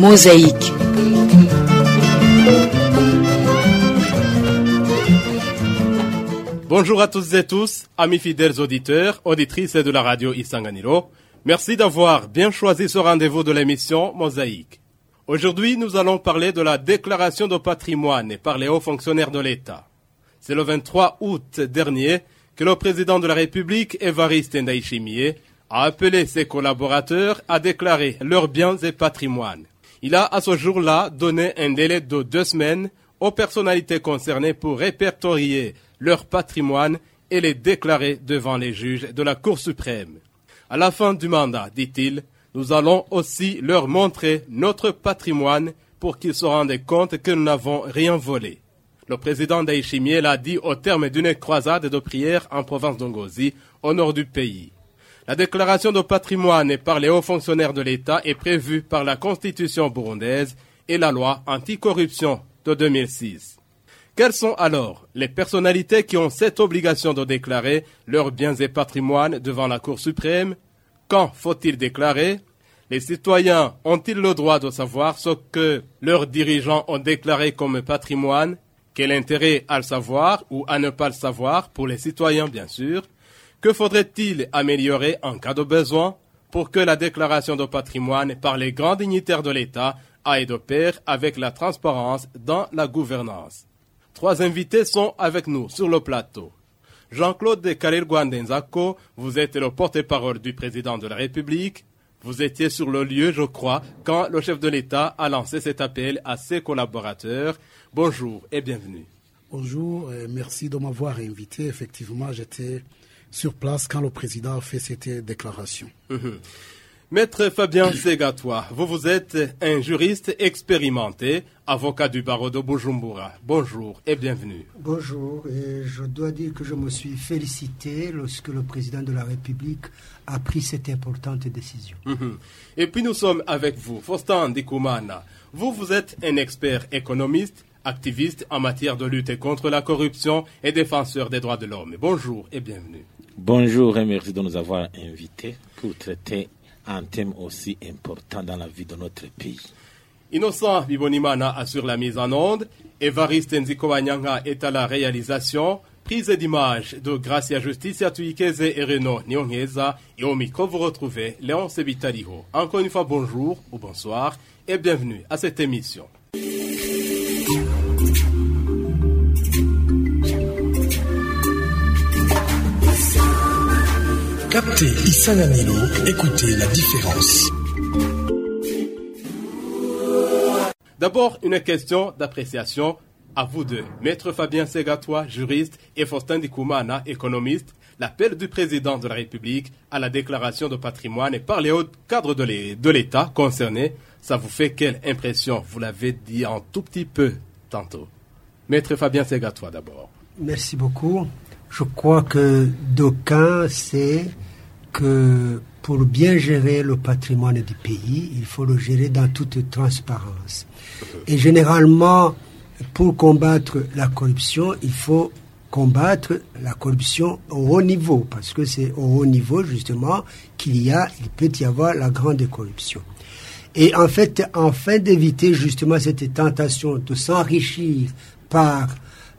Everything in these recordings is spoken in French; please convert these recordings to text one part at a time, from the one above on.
Mosaïque. Bonjour à tous et tous, amis fidèles auditeurs, auditrices de la radio Isanganiro. Merci d'avoir bien choisi ce rendez-vous de l'émission Mosaïque. Aujourd'hui, nous allons parler de la déclaration de patrimoine par les hauts fonctionnaires de l'État. C'est le 23 août dernier que le président de la République, Évariste Ndayishimiye, a appelé ses collaborateurs à déclarer leurs biens et patrimoines. Il a à ce jour-là donné un délai de deux semaines aux personnalités concernées pour répertorier leur patrimoine et les déclarer devant les juges de la Cour suprême. À la fin du mandat, dit-il, nous allons aussi leur montrer notre patrimoine pour qu'ils se rendent compte que nous n'avons rien volé. Le président Daishimier l'a dit au terme d'une croisade de prière en province d'Ongozi, au nord du pays. La déclaration de patrimoine par les hauts fonctionnaires de l'État est prévue par la Constitution burundaise et la loi anticorruption de 2006. Quelles sont alors les personnalités qui ont cette obligation de déclarer leurs biens et patrimoines devant la Cour suprême? Quand faut-il déclarer? Les citoyens ont-ils le droit de savoir ce que leurs dirigeants ont déclaré comme patrimoine? Quel intérêt à le savoir ou à ne pas le savoir pour les citoyens bien sûr? Que faudrait-il améliorer en cas de besoin pour que la déclaration de patrimoine par les grands dignitaires de l'État aille de pair avec la transparence dans la gouvernance? Trois invités sont avec nous sur le plateau. Jean-Claude Karir Guandenzako, vous êtes le porte-parole du président de la République. Vous étiez sur le lieu, je crois, quand le chef de l'État a lancé cet appel à ses collaborateurs. Bonjour et bienvenue. Bonjour, et merci de m'avoir invité. Effectivement, j'étais sur place quand le président a fait cette déclaration. Mhm. Maître Fabien Segatois, vous vous êtes un juriste expérimenté, avocat du barreau de Bujumbura. Bonjour et bienvenue. Bonjour, et je dois dire que je me suis félicité lorsque le président de la République a pris cette importante décision. Mhm. Et puis nous sommes avec vous, Faustin Dikoumana. Vous, vous êtes un expert économiste, activiste en matière de lutte contre la corruption et défenseur des droits de l'homme. Bonjour et bienvenue. Bonjour et merci de nous avoir invités pour traiter un thème aussi important dans la vie de notre pays. Innocent Bibonimana assure la mise en onde, Evariste Nzikowanyanga est à la réalisation, prise d'image de Gracia Justicia Tuikeze et Renaud Nyongeza, et au micro vous retrouvez Léon Sebitaliho. Encore une fois, bonjour ou bonsoir et bienvenue à cette émission. Captez Isanganilo, écoutez la différence. D'abord, une question d'appréciation à vous deux. Maître Fabien Segatois, juriste, et Faustin Dikoumana, économiste, l'appel du président de la République à la déclaration de patrimoine et par les hauts cadres de l'État concernés, ça vous fait quelle impression? Vous l'avez dit un tout petit peu tantôt. Maître Fabien Segatois d'abord. Merci beaucoup. Je crois que d'aucuns c'est que pour bien gérer le patrimoine du pays, il faut le gérer dans toute transparence. Et généralement, pour combattre la corruption, il faut combattre la corruption au haut niveau, parce que c'est au haut niveau justement qu'il y a, il peut y avoir la grande corruption. Et en fait, afin d'éviter justement cette tentation de s'enrichir par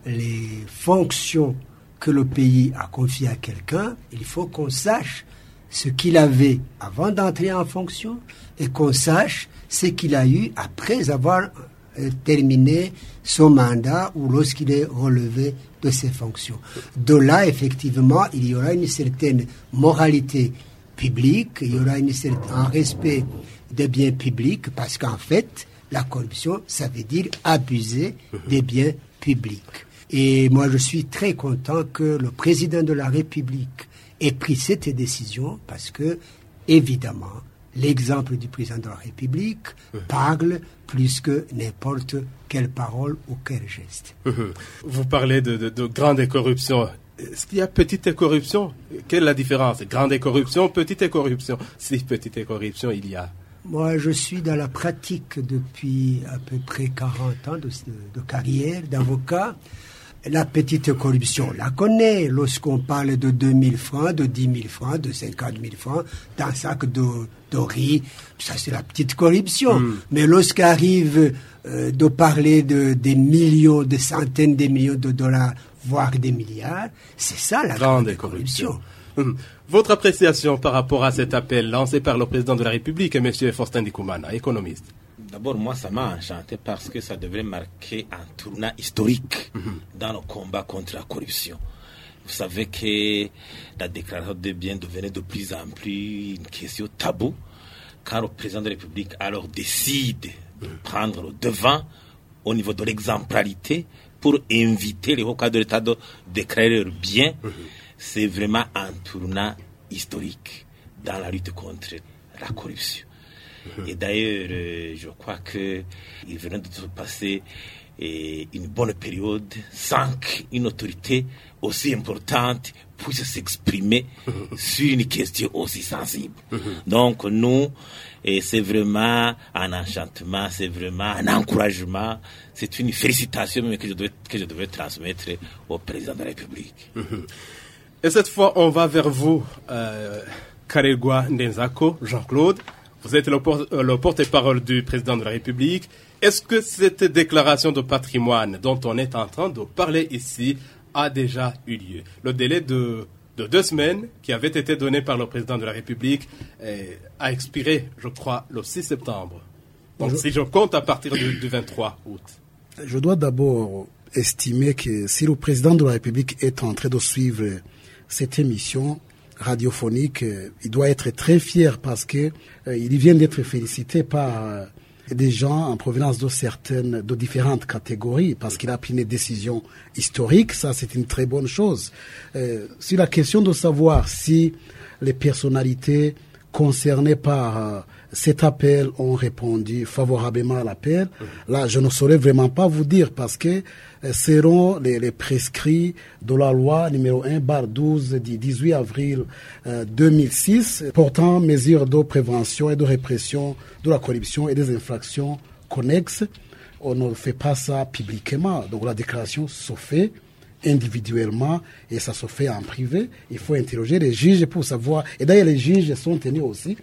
les fonctions que le pays a confiées à quelqu'un, il faut qu'on sache ce qu'il avait avant d'entrer en fonction et qu'on sache ce qu'il a eu après avoir euh, terminé son mandat ou lorsqu'il est relevé de ses fonctions. De là, effectivement, il y aura une certaine moralité publique, il y aura un respect des biens publics, parce qu'en fait, la corruption, ça veut dire abuser des biens publics. Et moi, je suis très content que le président de la République ait pris cette décision parce que, évidemment, l'exemple du président de la République parle plus que n'importe quelle parole ou quel geste. Vous parlez de, de, grande corruption. Est-ce qu'il y a petite corruption Quelle est la différence? Grande corruption, petite corruption Si petite corruption il y a. Moi, je suis dans la pratique depuis à peu près 40 ans de, de carrière d'avocat. La petite corruption, on la connaît. Lorsqu'on parle de 2000 francs, de 10 000 francs, de 50 000 francs, d'un sac de, de riz, ça c'est la petite corruption. Hmm. Mais lorsqu'arrive euh, de parler de, des millions, des centaines de millions de dollars, voire des milliards, c'est ça la Grande grande corruption. corruption. Hum. Votre appréciation par rapport à cet appel lancé par le président de la République, M. Faustin Dikoumana, économiste D'abord, moi, ça m'a enchanté parce que ça devrait marquer un tournant historique dans le combat contre la corruption. Vous savez que la déclaration de biens devenait de plus en plus une question taboue quand le président de la République alors décide de prendre le devant au niveau de l'exemplarité pour inviter les hauts cadres de l'État de déclarer leurs biens. C'est vraiment un tournant historique dans la lutte contre la corruption. Et d'ailleurs, euh, je crois que il venait de se passer euh, une bonne période sans qu'une autorité aussi importante puisse s'exprimer sur une question aussi sensible. Donc nous, et c'est vraiment un enchantement, c'est vraiment un encouragement, c'est une félicitation que je devais, que je devais transmettre au président de la République. Et cette fois, on va vers vous, euh, Karegwa Ndenzako, Jean-Claude. Vous êtes le, por- euh, le porte-parole du président de la République. Est-ce que cette déclaration de patrimoine dont on est en train de parler ici a déjà eu lieu? Le délai de, de deux semaines qui avait été donné par le président de la République euh, a expiré, je crois, le 6 septembre. Donc, Je- si je compte à partir du, du 23 août. Je dois d'abord estimer que si le président de la République est en train de suivre cette émission radiophonique, euh, il doit être très fier parce que euh, il vient d'être félicité par euh, des gens en provenance de certaines, de différentes catégories, parce qu'il a pris une décision historique. Ça, c'est une très bonne chose. Euh, sur la question de savoir si les personnalités concernées par cet appel ont répondu favorablement à l'appel. Là, je ne saurais vraiment pas vous dire parce que euh, seront les, prescrits de la loi numéro 1 bar 12 du 18 avril euh, 2006 portant mesures de prévention et de répression de la corruption et des infractions connexes. On ne fait pas ça publiquement. Donc la déclaration se fait individuellement et ça se fait en privé. Il faut interroger les juges pour savoir. Et d'ailleurs, les juges sont tenus aussi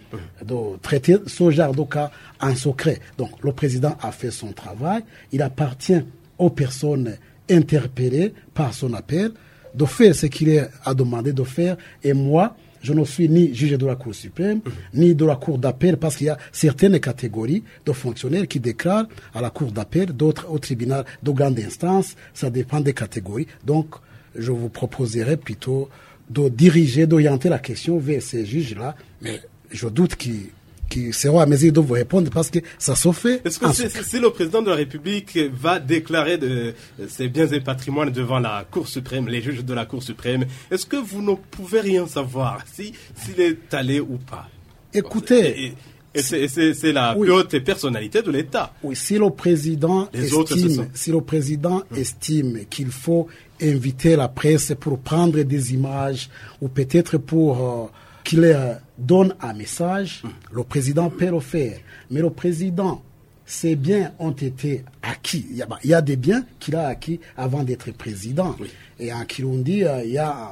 de traiter ce genre de cas en secret. Donc, le président a fait son travail. Il appartient aux personnes interpellées par son appel de faire ce qu'il a demandé de faire. Et moi, je ne suis ni juge de la Cour suprême, ni de la Cour d'appel, parce qu'il y a certaines catégories de fonctionnaires qui déclarent à la Cour d'appel, d'autres au tribunal de grande instance. Ça dépend des catégories. Donc, je vous proposerai plutôt de diriger, d'orienter la question vers ces juges-là. Mais je doute qu'ils qu'ils seront à mesure de vous répondre parce que ça se fait. Est-ce que si le président de la République va déclarer de, ses biens et patrimoines devant la Cour suprême, les juges de la Cour suprême, est-ce que vous ne pouvez rien savoir si s'il est allé ou pas? Écoutez, Et, et- et c'est- la Oui. plus haute personnalité de l'État. Oui, si le président Les estime, sont- si le président estime qu'il faut inviter la presse pour prendre des images ou peut-être pour euh, qu'il leur donne un message, le président peut le faire. Mais le président, ces biens ont été acquis. Il y a, bah, il y a des biens qu'il a acquis avant d'être président. Et en Kirundi, euh, il y a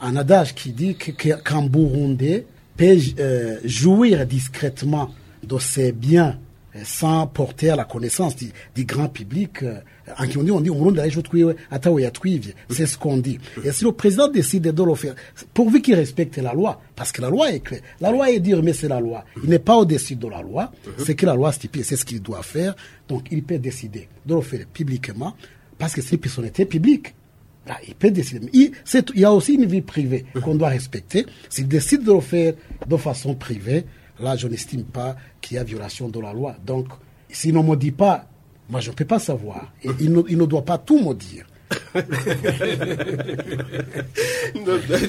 un adage qui dit que- que- qu'un Burundais peut euh, jouir discrètement de ses biens sans porter à la connaissance du, grand public. euh, En Kirundi, on dit utwiwe atawe yatwivye. C'est ce qu'on dit. Et si le président décide de le faire, pourvu qu'il respecte la loi, parce que la loi est claire. La loi est dire, mais c'est la loi. Il n'est pas au-dessus de la loi. C'est que la loi stipule, c'est ce qu'il doit faire. Donc, il peut décider de le faire publiquement, parce que c'est une personnalité publique. Là, il peut décider. Il, il y a aussi une vie privée qu'on doit respecter. S'il décide de le faire de façon privée, là, je n'estime pas qu'il y a violation de la loi. Donc, s'il ne me dit pas, moi, je ne peux pas savoir. Et il, ne, il ne doit pas tout me dire. Il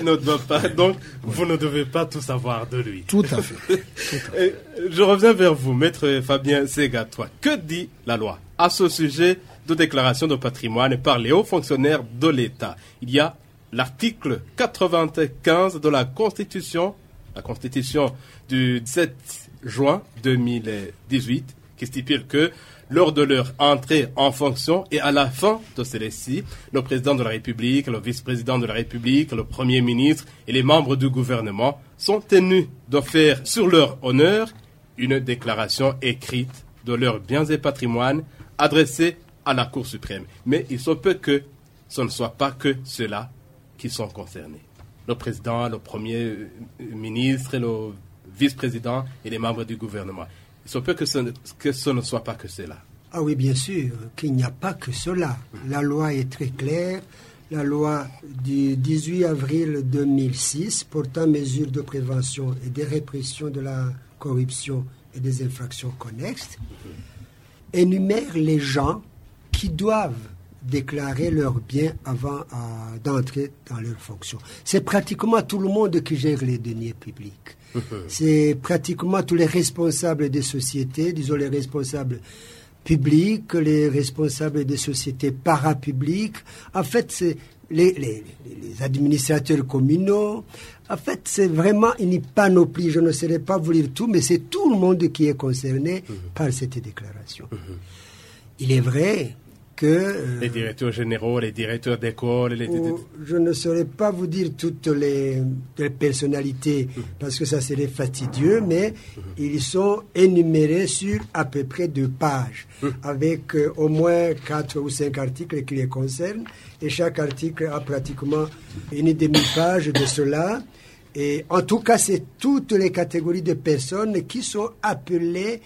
ne, doit pas, donc, vous ne devez pas tout savoir de lui. Tout à fait. Je reviens vers vous, maître Fabien Segatois. Que dit la loi à ce sujet de déclaration de patrimoine par les hauts fonctionnaires de l'État? Il y a l'article 95 de la Constitution, la Constitution du 7 juin 2018, qui stipule que lors de leur entrée en fonction et à la fin de celle-ci, le président de la République, le vice-président de la République, le premier ministre et les membres du gouvernement sont tenus de faire sur leur honneur une déclaration écrite de leurs biens et patrimoines adressée à la Cour suprême. Mais il se peut que ce ne soit pas que ceux-là qui sont concernés. Le président, le premier ministre, le vice-président et les membres du gouvernement. Il se peut que ce, que ce ne soit pas que cela. Ah oui, bien sûr, qu'il n'y a pas que cela. La loi est très claire. La loi du 18 avril 2006 portant mesures de prévention et de répression de la corruption et des infractions connexes énumère les gens qui doivent déclarer leurs biens avant euh, d'entrer dans leurs fonctions. C'est pratiquement tout le monde qui gère les deniers publics. C'est pratiquement tous les responsables des sociétés, disons les responsables publics, les responsables des sociétés parapubliques. En fait, c'est les, les, les, administrateurs communaux. En fait, c'est vraiment une panoplie. Je ne saurais pas vous lire tout, mais c'est tout le monde qui est concerné par cette déclaration. Il est vrai que... Euh, les directeurs généraux, les directeurs d'école... Les... Je ne saurais pas vous dire toutes les, les personnalités, parce que ça serait fastidieux, mais ils sont énumérés sur à peu près deux pages, avec euh, au moins quatre ou cinq articles qui les concernent, et chaque article a pratiquement une demi-page de cela. Et en tout cas, c'est toutes les catégories de personnes qui sont appelées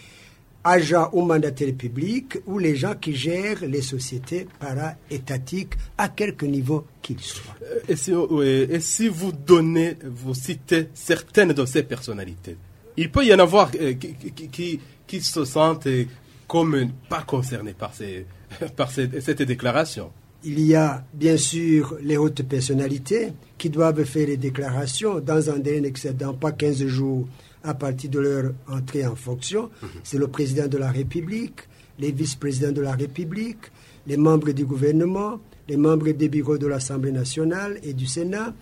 agents ou mandataires publics ou les gens qui gèrent les sociétés para-étatiques à quelque niveau qu'ils soient. Et si, et si, vous donnez, vous citez certaines de ces personnalités, il peut y en avoir qui, qui, qui, se sentent comme pas concernés par, ces, par cette déclaration. Il y a bien sûr les hautes personnalités qui doivent faire les déclarations dans un délai n'excédant pas 15 jours à partir de leur entrée en fonction. C'est le président de la République, les vice-présidents de la République, les membres du gouvernement, les membres des bureaux de l'Assemblée nationale et du Sénat.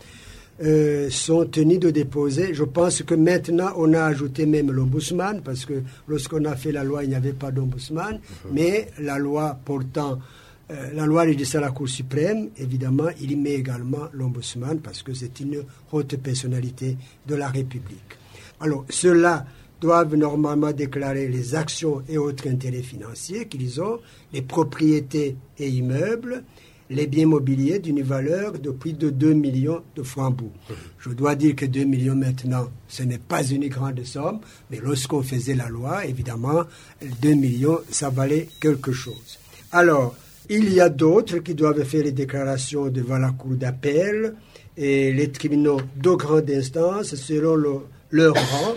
Euh, sont tenus de déposer. Je pense que maintenant, on a ajouté même l'ombudsman, parce que lorsqu'on a fait la loi, il n'y avait pas d'ombudsman, mais la loi portant euh, la loi régissant la Cour suprême, évidemment, il y met également l'ombudsman parce que c'est une haute personnalité de la République. Alors, ceux-là doivent normalement déclarer les actions et autres intérêts financiers qu'ils ont, les propriétés et immeubles, les biens mobiliers d'une valeur de plus de 2 millions de francs bout. Je dois dire que 2 millions maintenant, ce n'est pas une grande somme, mais lorsqu'on faisait la loi, évidemment, 2 millions, ça valait quelque chose. Alors, il y a d'autres qui doivent faire les déclarations devant la cour d'appel et les tribunaux de grande instance selon leur rang.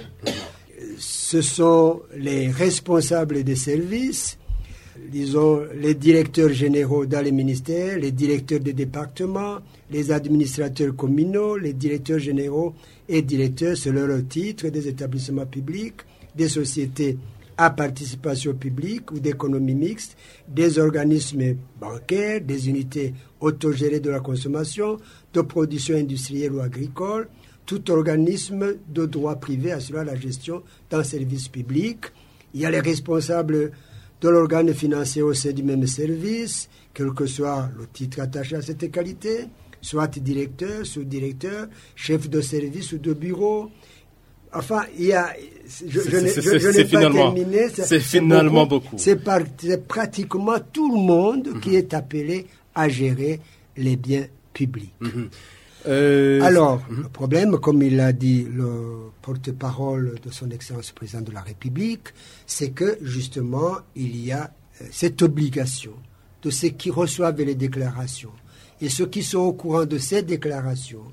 Ce sont les responsables des services, disons les directeurs généraux dans les ministères, les directeurs des départements, les administrateurs communaux, les directeurs généraux et directeurs selon leur titre des établissements publics, des sociétés à participation publique ou d'économie mixte, des organismes bancaires, des unités autogérées de la consommation, de production industrielle ou agricole, tout organisme de droit privé assurant la gestion d'un service public. Il y a les responsables de l'organe financier au sein du même service, quel que soit le titre attaché à cette qualité, soit directeur, sous-directeur, chef de service ou de bureau. Enfin, il y a. Je, n'ai pas terminé. C'est finalement beaucoup. C'est pratiquement tout le monde qui est appelé à gérer les biens publics. Mhm. Euh, Alors, le problème, comme il l'a dit le porte-parole de son Excellence président de la République, c'est que justement, il y a euh, cette obligation de ceux qui reçoivent les déclarations et ceux qui sont au courant de ces déclarations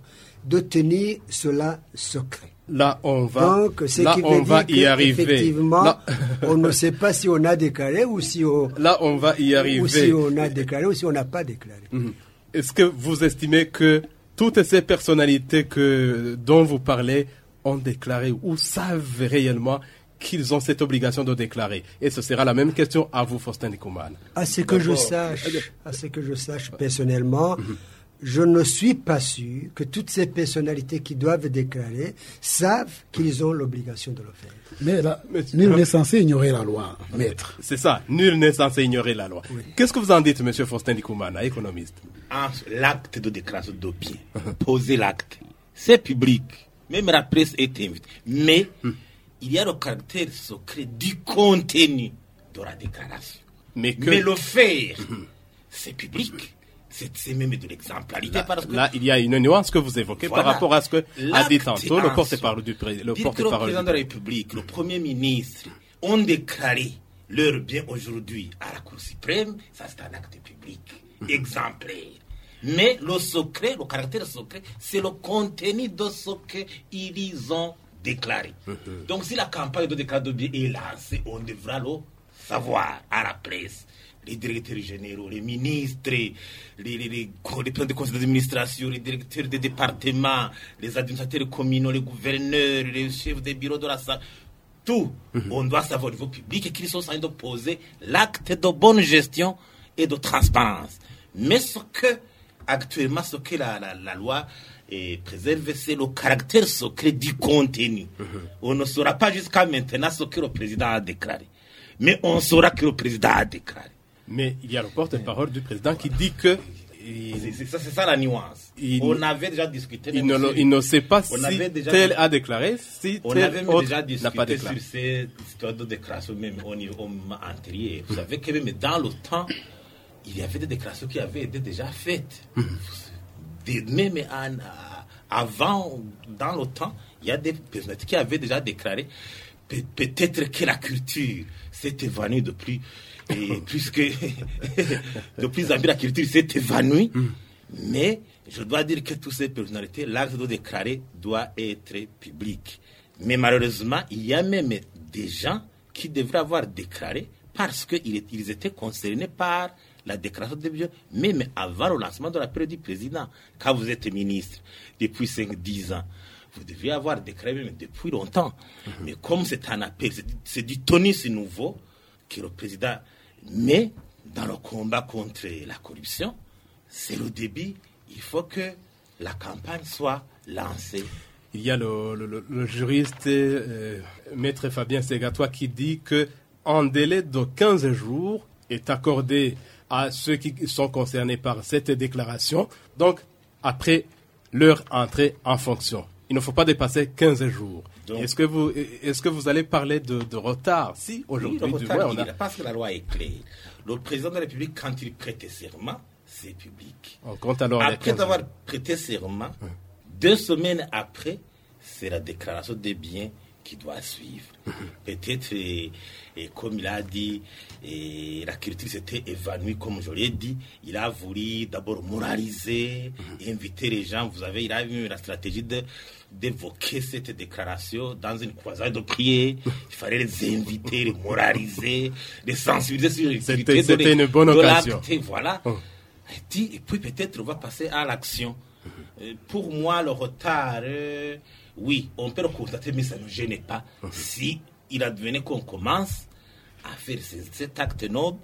de tenir cela secret. Là, on va, Donc, là, on va y arriver. Effectivement, on ne sait pas si on a déclaré ou si on, là, on va y arriver. Ou si on a déclaré ou si on n'a pas déclaré. Mhm. Est-ce que vous estimez que toutes ces personnalités que, dont vous parlez ont déclaré ou savent réellement qu'ils ont cette obligation de déclarer Et ce sera la même question à vous, Faustin Dikouman. À ce que je sache, à ce que je sache personnellement, je ne suis pas sûr que toutes ces personnalités qui doivent déclarer savent qu'ils ont l'obligation de le faire. Mais là, Mais- nul n'est censé ignorer la loi, maître. C'est ça, nul n'est censé ignorer la loi. Qu'est-ce que vous en dites, monsieur Faustin Dikoumana, économiste? L'acte de déclaration de bien, poser l'acte, c'est public. Même la presse est invitée. Mais il y a le caractère secret du contenu de la déclaration. Mais que- Mais le faire, c'est public. C'est même de l'exemplarité. Là, il y a une nuance que vous évoquez Voilà. par rapport à ce que a dit tantôt le porte-parole du, pré- le président du- de la République, le Premier ministre ont déclaré leur bien aujourd'hui à la Cour suprême, ça c'est un acte public exemplaire. Mais le secret, le caractère secret, c'est le contenu de ce qu'ils ont déclaré. Donc si la campagne de déclaration de bien est lancée, on devra le savoir à la presse. Les directeurs généraux, les ministres, les, les, les, les présidents des conseils d'administration, les directeurs des départements, les administrateurs communaux, les gouverneurs, les chefs des bureaux de la santé, tout, on doit savoir au niveau public qu'ils sont en train de poser l'acte de bonne gestion et de transparence. Mais ce que, actuellement, ce que la, la, la loi eh, préserve, c'est le caractère secret du contenu. On ne saura pas jusqu'à maintenant ce que le président a déclaré. Mais on saura que le président a déclaré. Mais il y a le porte-parole du président qui dit que C'est ça, c'est ça la nuance. Il- on avait déjà discuté. il ne, le- il ne sait pas On si avait déjà tel a déclaré, si On tel avait autre déjà pas discuté déclaré. sur ces histoires de déclaration, même au niveau antérieur. Vous savez que même dans le temps, il y avait des déclarations qui avaient été déjà faites. Des- même en- avant, dans le temps, il y a des personnes qui avaient déjà déclaré peut-être que la culture s'est évanouie depuis, et puisque de plus en plus la culture s'est évanouie. Mais je dois dire que toutes ces personnalités, l'acte de déclarer doit être public. Mais malheureusement, il y a même des gens qui devraient avoir déclaré parce qu'ils étaient- ils étaient concernés par la déclaration de biens, même avant le lancement de la période du président. Quand vous êtes ministre depuis 5-10 ans, vous deviez avoir déclaré même depuis longtemps. Mais comme c'est un appel, c'est du- tonus nouveau que le président met dans le combat contre la corruption, c'est le début. Il faut que la campagne soit lancée. Il y a le, le- le- juriste euh, maître Fabien Segatois qui dit que délai de 15 jours est accordé à ceux qui sont concernés par cette déclaration. Donc, après leur entrée en fonction. Il ne faut pas dépasser 15 jours. Est-ce que vous, est-ce que vous allez parler de, de retard Si, aujourd'hui, Oui, on a... est- parce que la loi est claire. Le président de la République, quand il prête serment, c'est public. On compte alors Après 15 avoir prêté serment, deux semaines après, c'est la déclaration des biens qui doit suivre. Peut-être, et, et comme il a dit, et la culture s'était évanouie, comme je l'ai dit. Il a voulu d'abord moraliser, inviter les gens. Vous avez, il a eu la stratégie de d'évoquer cette déclaration dans une croisade de prière. Il fallait les inviter, les moraliser, les sensibiliser sur les C'était- de une bonne occasion. voilà. Et dit- et puis peut-être on va passer à l'action. Euh, Pour moi, le retard, euh, oui, on peut le constater, mais ça ne gêne pas. Si il advenait qu'on commence à faire ce- cet acte noble,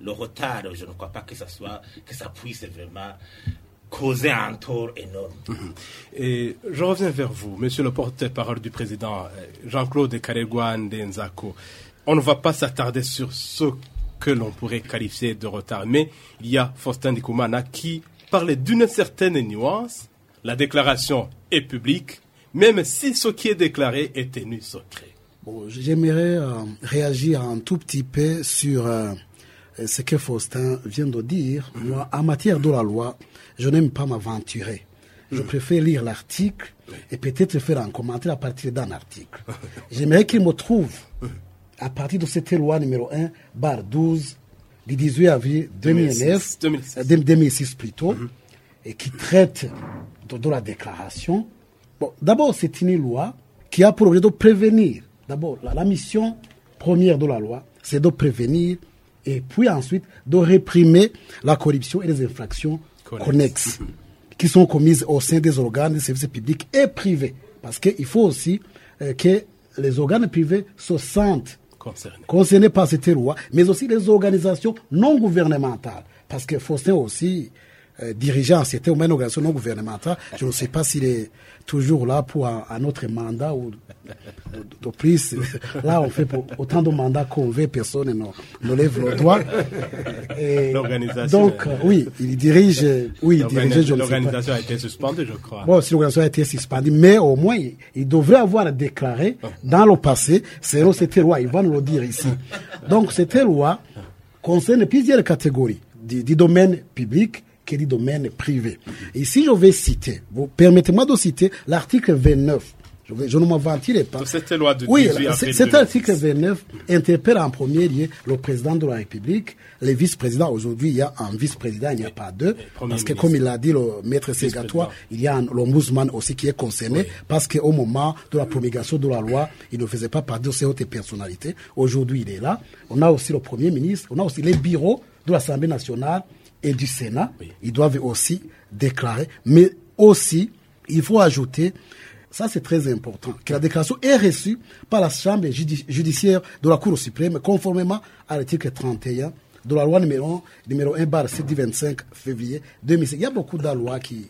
le retard, je ne crois pas que ça soit, que ça puisse vraiment causer un tort énorme. Et je reviens vers vous, monsieur le porte-parole du président euh, Jean-Claude Karegouan Denzako. On ne va pas s'attarder sur ce que l'on pourrait qualifier de retard, mais il y a Faustin Dikoumana qui parlait d'une certaine nuance. La déclaration est publique, même si ce qui est déclaré est tenu secret. Bon, J'aimerais euh, réagir un tout petit peu sur euh, ce que Faustin vient de dire. Moi, en matière de la loi, je n'aime pas m'aventurer. Je préfère lire l'article et peut-être faire un commentaire à partir d'un article. J'aimerais qu'il me trouve à partir de cette loi numéro 1, barre 12, du 18 avril 2009, 2006. euh, 2006 plutôt, et qui traite de, de la déclaration. Bon, d'abord, c'est une loi qui a pour objet de prévenir. D'abord, la, la mission première de la loi, c'est de prévenir et puis ensuite de réprimer la corruption et les infractions Connexes. qui sont commises au sein des organes des services publics et privés. Parce qu'il faut aussi euh, que les organes privés se sentent Concerné. concernés par cette loi, mais aussi les organisations non gouvernementales. Parce que Faustin aussi euh, dirigeant, c'était une organisation non gouvernementale. Je ne sais pas s'il est toujours là pour un, un autre mandat ou de, plus. Là, on fait pour autant de mandats qu'on veut, personne ne, lève le doigt. Et L'organisation, Donc, euh, oui, il dirige, oui, il je. L'organisation a été suspendue, je crois. Bon, si l'organisation a été suspendue, mais au moins, il, il devrait avoir déclaré dans le passé, selon cette loi, il va nous le dire ici. Donc, cette loi concerne plusieurs catégories du, du domaine public que du domaine privé. Et si je vais citer, vous permettez-moi de citer l'article 29. Je, ne m'aventurerai pas. Donc, cette loi de Oui, 18 c'est- avril cet 2006. article 29 interpelle en premier lieu le président de la République, les vice-présidents. Aujourd'hui, il y a un vice-président, il n'y a pas deux. Parce que, ministre. comme il l'a dit le maître Segatois, il y a un l'ombudsman aussi qui est concerné, parce qu'au moment de la promulgation de la loi, il ne faisait pas partie de ces hautes personnalités. Aujourd'hui, il est là. On a aussi le Premier ministre, on a aussi les bureaux de l'Assemblée nationale et du Sénat. Ils doivent aussi déclarer. Mais aussi, il faut ajouter, ça c'est très important, que la déclaration est reçue par la Chambre judi- judiciaire de la Cour suprême, conformément à l'article 31 de la loi numéro, numéro 1 bar 7 du 25 février 2005. Il y a beaucoup de lois qui,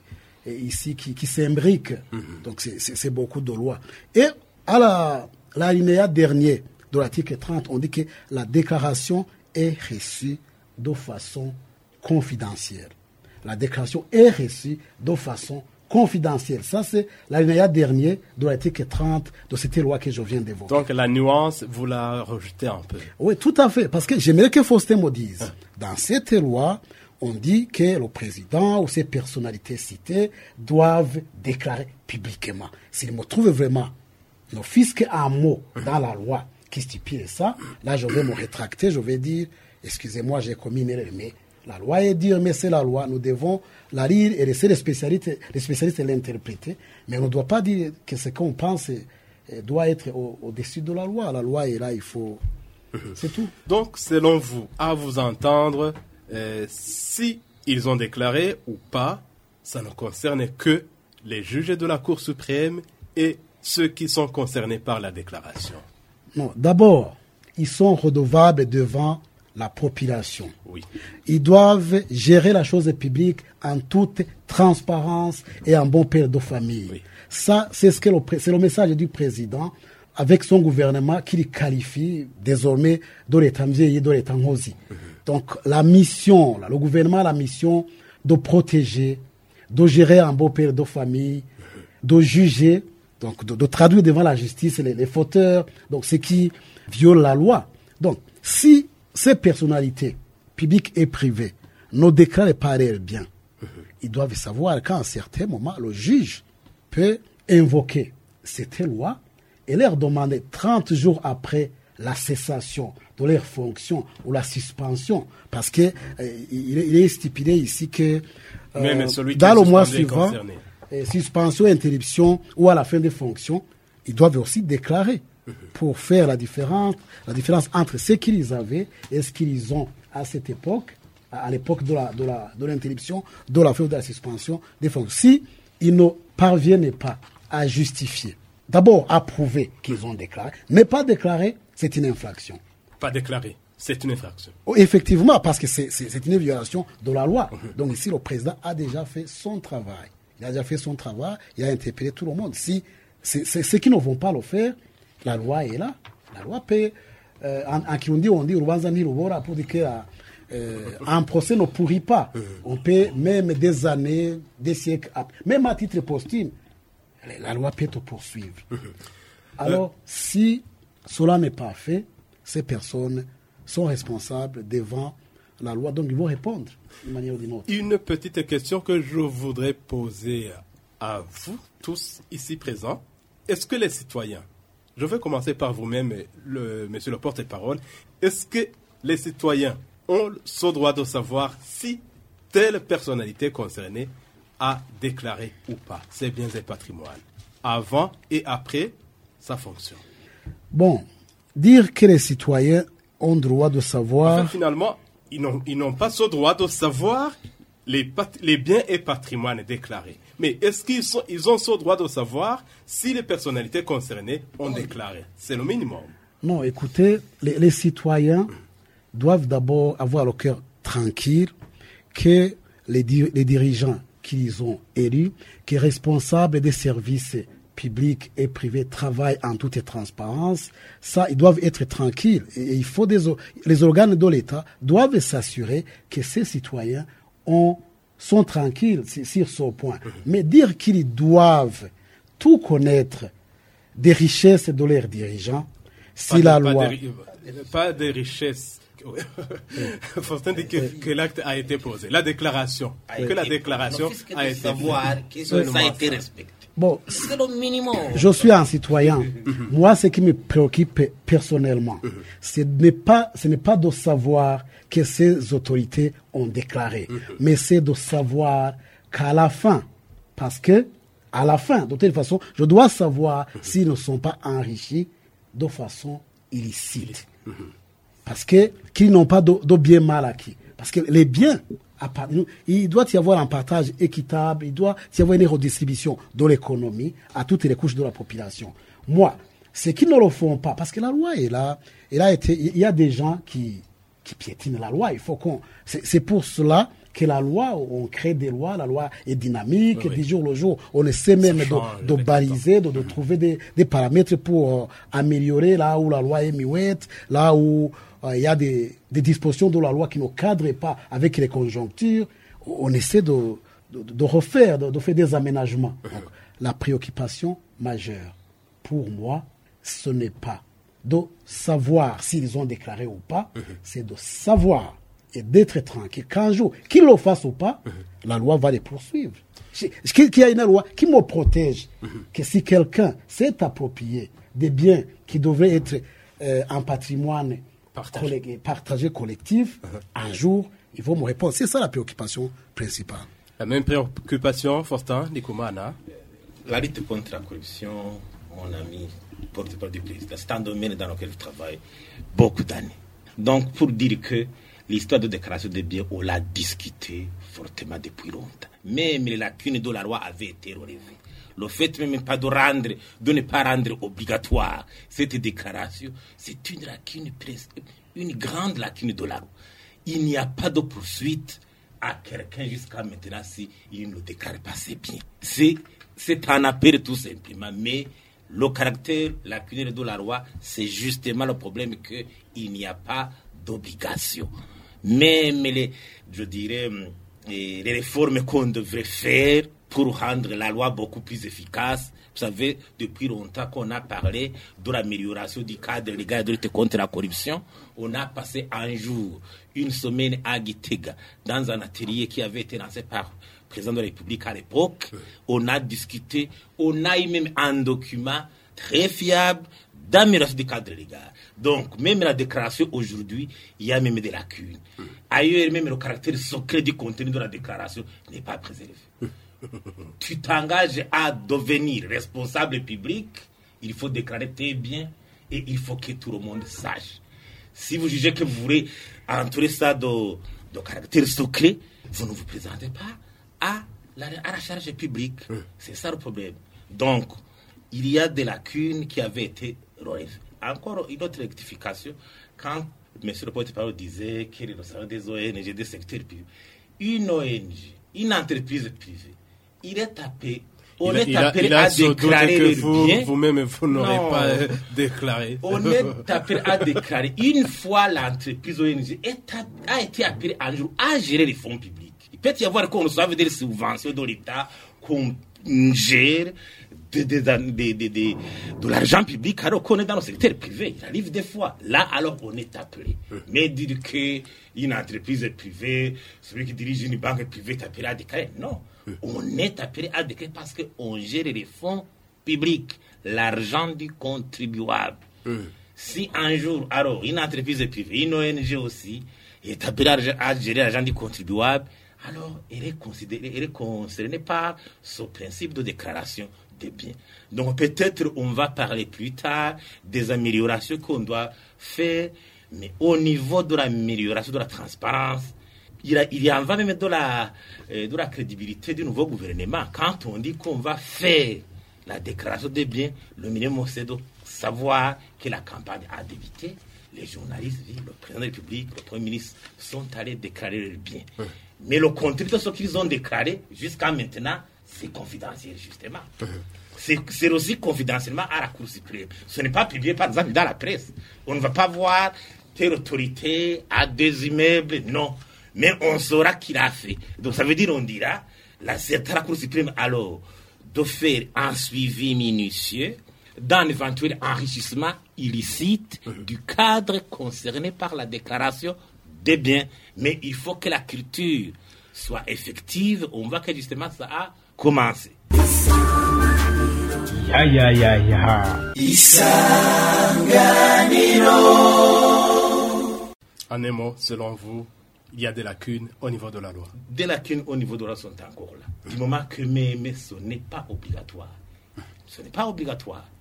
ici qui, qui s'imbriquent. Donc c'est- beaucoup de lois. Et à la l'alinéa dernier de l'article 30, on dit que la déclaration est reçue de façon confidentielle. La déclaration est reçue de façon confidentielle. Ça, c'est l'alinéa dernier de l'article 30 de cette loi que je viens d'évoquer. Donc la nuance, vous la rejetez un peu. Oui, tout à fait. Parce que j'aimerais que Faustin me dise, dans cette loi, on dit que le président ou ses personnalités citées doivent déclarer publiquement. S'il me trouve vraiment ne fût-ce qu'un mot dans la loi qui stipule ça, là je vais me rétracter, je vais dire, excusez-moi, j'ai commis une erreur, mais la loi est dire, mais c'est la loi, nous devons la lire et laisser les spécialistes, les spécialistes l'interpréter, mais on ne doit pas dire que ce qu'on pense doit être au- au-dessus de la loi. La loi est là, il faut... C'est tout. Donc, selon vous, à vous entendre, euh, si ils ont déclaré ou pas, ça ne concerne que les juges de la Cour suprême et ceux qui sont concernés par la déclaration. Non, d'abord, ils sont redevables devant la population. Oui. Ils doivent gérer la chose publique en toute transparence et en bon père de famille. Oui. Ça, c'est ce que le, c'est le message du président avec son gouvernement qui le qualifie désormais de l'État vieilli, de l'État ngozi. Donc, la mission, le gouvernement a la mission de protéger, de gérer un bon père de famille, de juger, donc de, de traduire devant la justice les, les fauteurs, donc ceux qui violent la loi. Donc, si ces personnalités, publiques et privées, ne déclarent pas leur bien, ils doivent savoir qu'à un certain moment, le juge peut invoquer cette loi et leur demander 30 jours après la cessation de leur fonction ou la suspension, parce que euh, il, est- stipulé ici que euh, Même celui qui dans le mois suivant, euh, suspension, interruption ou à la fin des fonctions, ils doivent aussi déclarer pour faire la différence, la différence entre ce qu'ils avaient et ce qu'ils ont à cette époque, à l'époque de la de la de l'interruption, de la fin de la suspension des fonctions. Si ils ne parviennent pas à justifier, d'abord à prouver qu'ils ont déclaré, ne pas déclarer, c'est une infraction. Pas déclaré, c'est une infraction. Oh, Effectivement, parce que c'est c'est- c'est une violation de la loi. Donc ici, le président a déjà fait son travail. Il a déjà fait son travail, il a interpellé tout le monde. Si c'est ceux qui ne vont pas le faire, la loi est là. La loi peut... Euh, en, en Kirundi, on dit Urubanza ntirubora pour dire que euh, un procès ne pourrit pas. On peut même des années, des siècles après, même à titre posthume, la loi peut te poursuivre. Alors, si cela n'est pas fait, ces personnes sont responsables devant la loi, donc ils vont répondre d'une manière ou d'une autre. Une petite question que je voudrais poser à vous tous ici présents. Est-ce que les citoyens, je vais commencer par vous-même, le, monsieur le porte-parole, est-ce que les citoyens ont ce droit de savoir si telle personnalité concernée a déclaré ou pas? Ses biens et patrimoines avant et après sa fonction Bon, dire que les citoyens ont droit de Enfin, savoir, finalement, ils n'ont pas ce droit de savoir les biens et patrimoines déclarés. Mais est-ce qu'ils ils ont ce droit de savoir si les personnalités concernées ont déclaré? C'est le minimum. non, écoutez, les, citoyens doivent d'abord avoir le cœur tranquille que les, les dirigeants qu'ils ont élus, que les responsables des services publics et privés travaillent en toute transparence, ça, ils doivent être tranquilles. Et il faut des, les organes de l'État doivent s'assurer que ces citoyens ont, sont tranquilles sur- ce point. Mais dire qu'ils doivent tout connaître des richesses de leurs dirigeants, si Pas la loi... ri- pas de richesse. Faustin dit que, que l'acte a été posé. La déclaration. Que la déclaration a été savoir que ça a été respecté. Bon, je suis un citoyen. Moi, ce qui me préoccupe personnellement, ce n'est pas, pas de savoir que ces autorités ont déclaré, mais c'est de savoir qu'à la fin, parce que à la fin, de toute façon, je dois savoir s'ils ne sont pas enrichis de façon illicite. Parce que qu'ils n'ont pas de, de mal acquis. Parce que les biens, il doit y avoir un partage équitable, il doit y avoir une redistribution de l'économie à toutes les couches de la population. Moi, ceux qui ne le font pas, parce que la loi est là, il, a été, il y a des gens qui, qui piétinent la loi. Il faut qu'on. C'est pour cela que la loi, on crée des lois, la loi est dynamique, Oui, oui. du jour au jour. On essaie même de, change baliser, de, de trouver des, des paramètres pour euh, améliorer là où la loi est muette, là où il y a des, des dispositions de la loi qui ne cadrent pas avec les conjonctures. On essaie de, de, de refaire, de, de faire des aménagements. Donc, la préoccupation majeure, pour moi, ce n'est pas de savoir s'ils ont déclaré ou pas, c'est de savoir et d'être tranquille qu'un jour, qu'ils le fassent ou pas, la loi va les poursuivre. Qu'il y a une loi qui me protège, que si quelqu'un s'est approprié des biens qui devraient être euh, un patrimoine Partagé. collé- partagé collectif, un jour, il faut me répondre. C'est ça la préoccupation principale. La même préoccupation, Faustin Nicoumana. La lutte contre la corruption, mon ami porte-parole du président, c'est un domaine dans lequel je travaille beaucoup d'années. Donc, pour dire que l'histoire de déclaration des biens, on l'a discuté fortement depuis longtemps. Même les lacunes de la loi avaient été relevées. Le fait même pas de rendre, de ne pas rendre obligatoire cette déclaration, c'est une lacune, une grande lacune de la loi. Il n'y a pas de poursuite à quelqu'un jusqu'à maintenant si il ne déclare pas ses biens. C'est, c'est un appel tout simplement, mais le caractère lacunaire de la loi, c'est justement le problème qu'il n'y a pas d'obligation. Même les, je dirais, hum, les réformes qu'on devrait faire pour rendre la loi beaucoup plus efficace. Vous savez, depuis longtemps qu'on a parlé de l'amélioration du cadre légal de lutte contre la corruption, on a passé un jour, une semaine à Gitega, dans un atelier qui avait été lancé par le président de la République à l'époque. On a discuté, on a eu même un document très fiable d'amélioration du cadre légal. Donc, même la déclaration aujourd'hui, il y a même des lacunes. Ailleurs, même le caractère secret du contenu de la déclaration n'est pas préservé. tu t'engages à devenir responsable public, il faut déclarer tes biens et il faut que tout le monde sache. Si vous jugez que vous voulez entourer ça de, de caractère secret, vous ne vous présentez pas à la, à la charge publique. C'est ça le problème. Donc, il y a des lacunes qui avaient été relevées. Encore une autre rectification, quand M. le porte-parole disait qu'il est des ONG, des secteurs privés, une ONG, une entreprise privée, il est appelé, on il, est il a, appelé il a à déclarer les vous, biens. vous-même, vous n'aurez Non. pas euh, déclaré. On est appelé à déclarer. Une fois l'entreprise ONG a, a été appelée un jour à gérer les fonds publics. Il peut y avoir qu'on reçoive des subventions de l'État, qu'on gère de, de- de- de l'argent public alors qu'on est dans le secteur privé. Il arrive des fois. Là, alors, on est appelé. Mais dire qu'une entreprise privée, celui qui dirige une banque privée est appelé à déclarer. Non. On est appelé à déclarer parce qu'on gère les fonds publics, l'argent du contribuable. Si un jour, alors, une entreprise privée, une ONG aussi, est appelée à gérer l'argent du contribuable, alors elle est considérée, elle est concernée par ce principe de déclaration des biens. Donc peut-être on va parler plus tard des améliorations qu'on doit faire, mais au niveau de l'amélioration de la transparence, il, y en va même de la, de la crédibilité du nouveau gouvernement. Quand on dit qu'on va faire la déclaration des biens, le minimum c'est de savoir que la campagne a débuté. Les journalistes, le président de la République, le Premier ministre sont allés déclarer leur bien. Mais le contenu de ce qu'ils ont déclaré jusqu'à maintenant, c'est confidentiel, justement. C'est aussi confidentiellement à la Cour suprême. Ce n'est pas publié, par exemple, dans la presse. On ne va pas voir telle autorité à deux immeubles, non. Mais on saura qu'il a fait. Donc ça veut dire, on dira, la, la Cour suprême, alors, de faire un suivi minutieux d'un éventuel enrichissement illicite du cadre concerné par la déclaration des biens. Mais il faut que la culture soit effective. On voit que justement ça a commencé. Ya ya ya ya. En un mot, selon vous, il y a des lacunes au niveau de la loi. Des lacunes au niveau de la loi sont encore là. Du moment que mais, mais ce n'est pas obligatoire. Ce n'est pas obligatoire.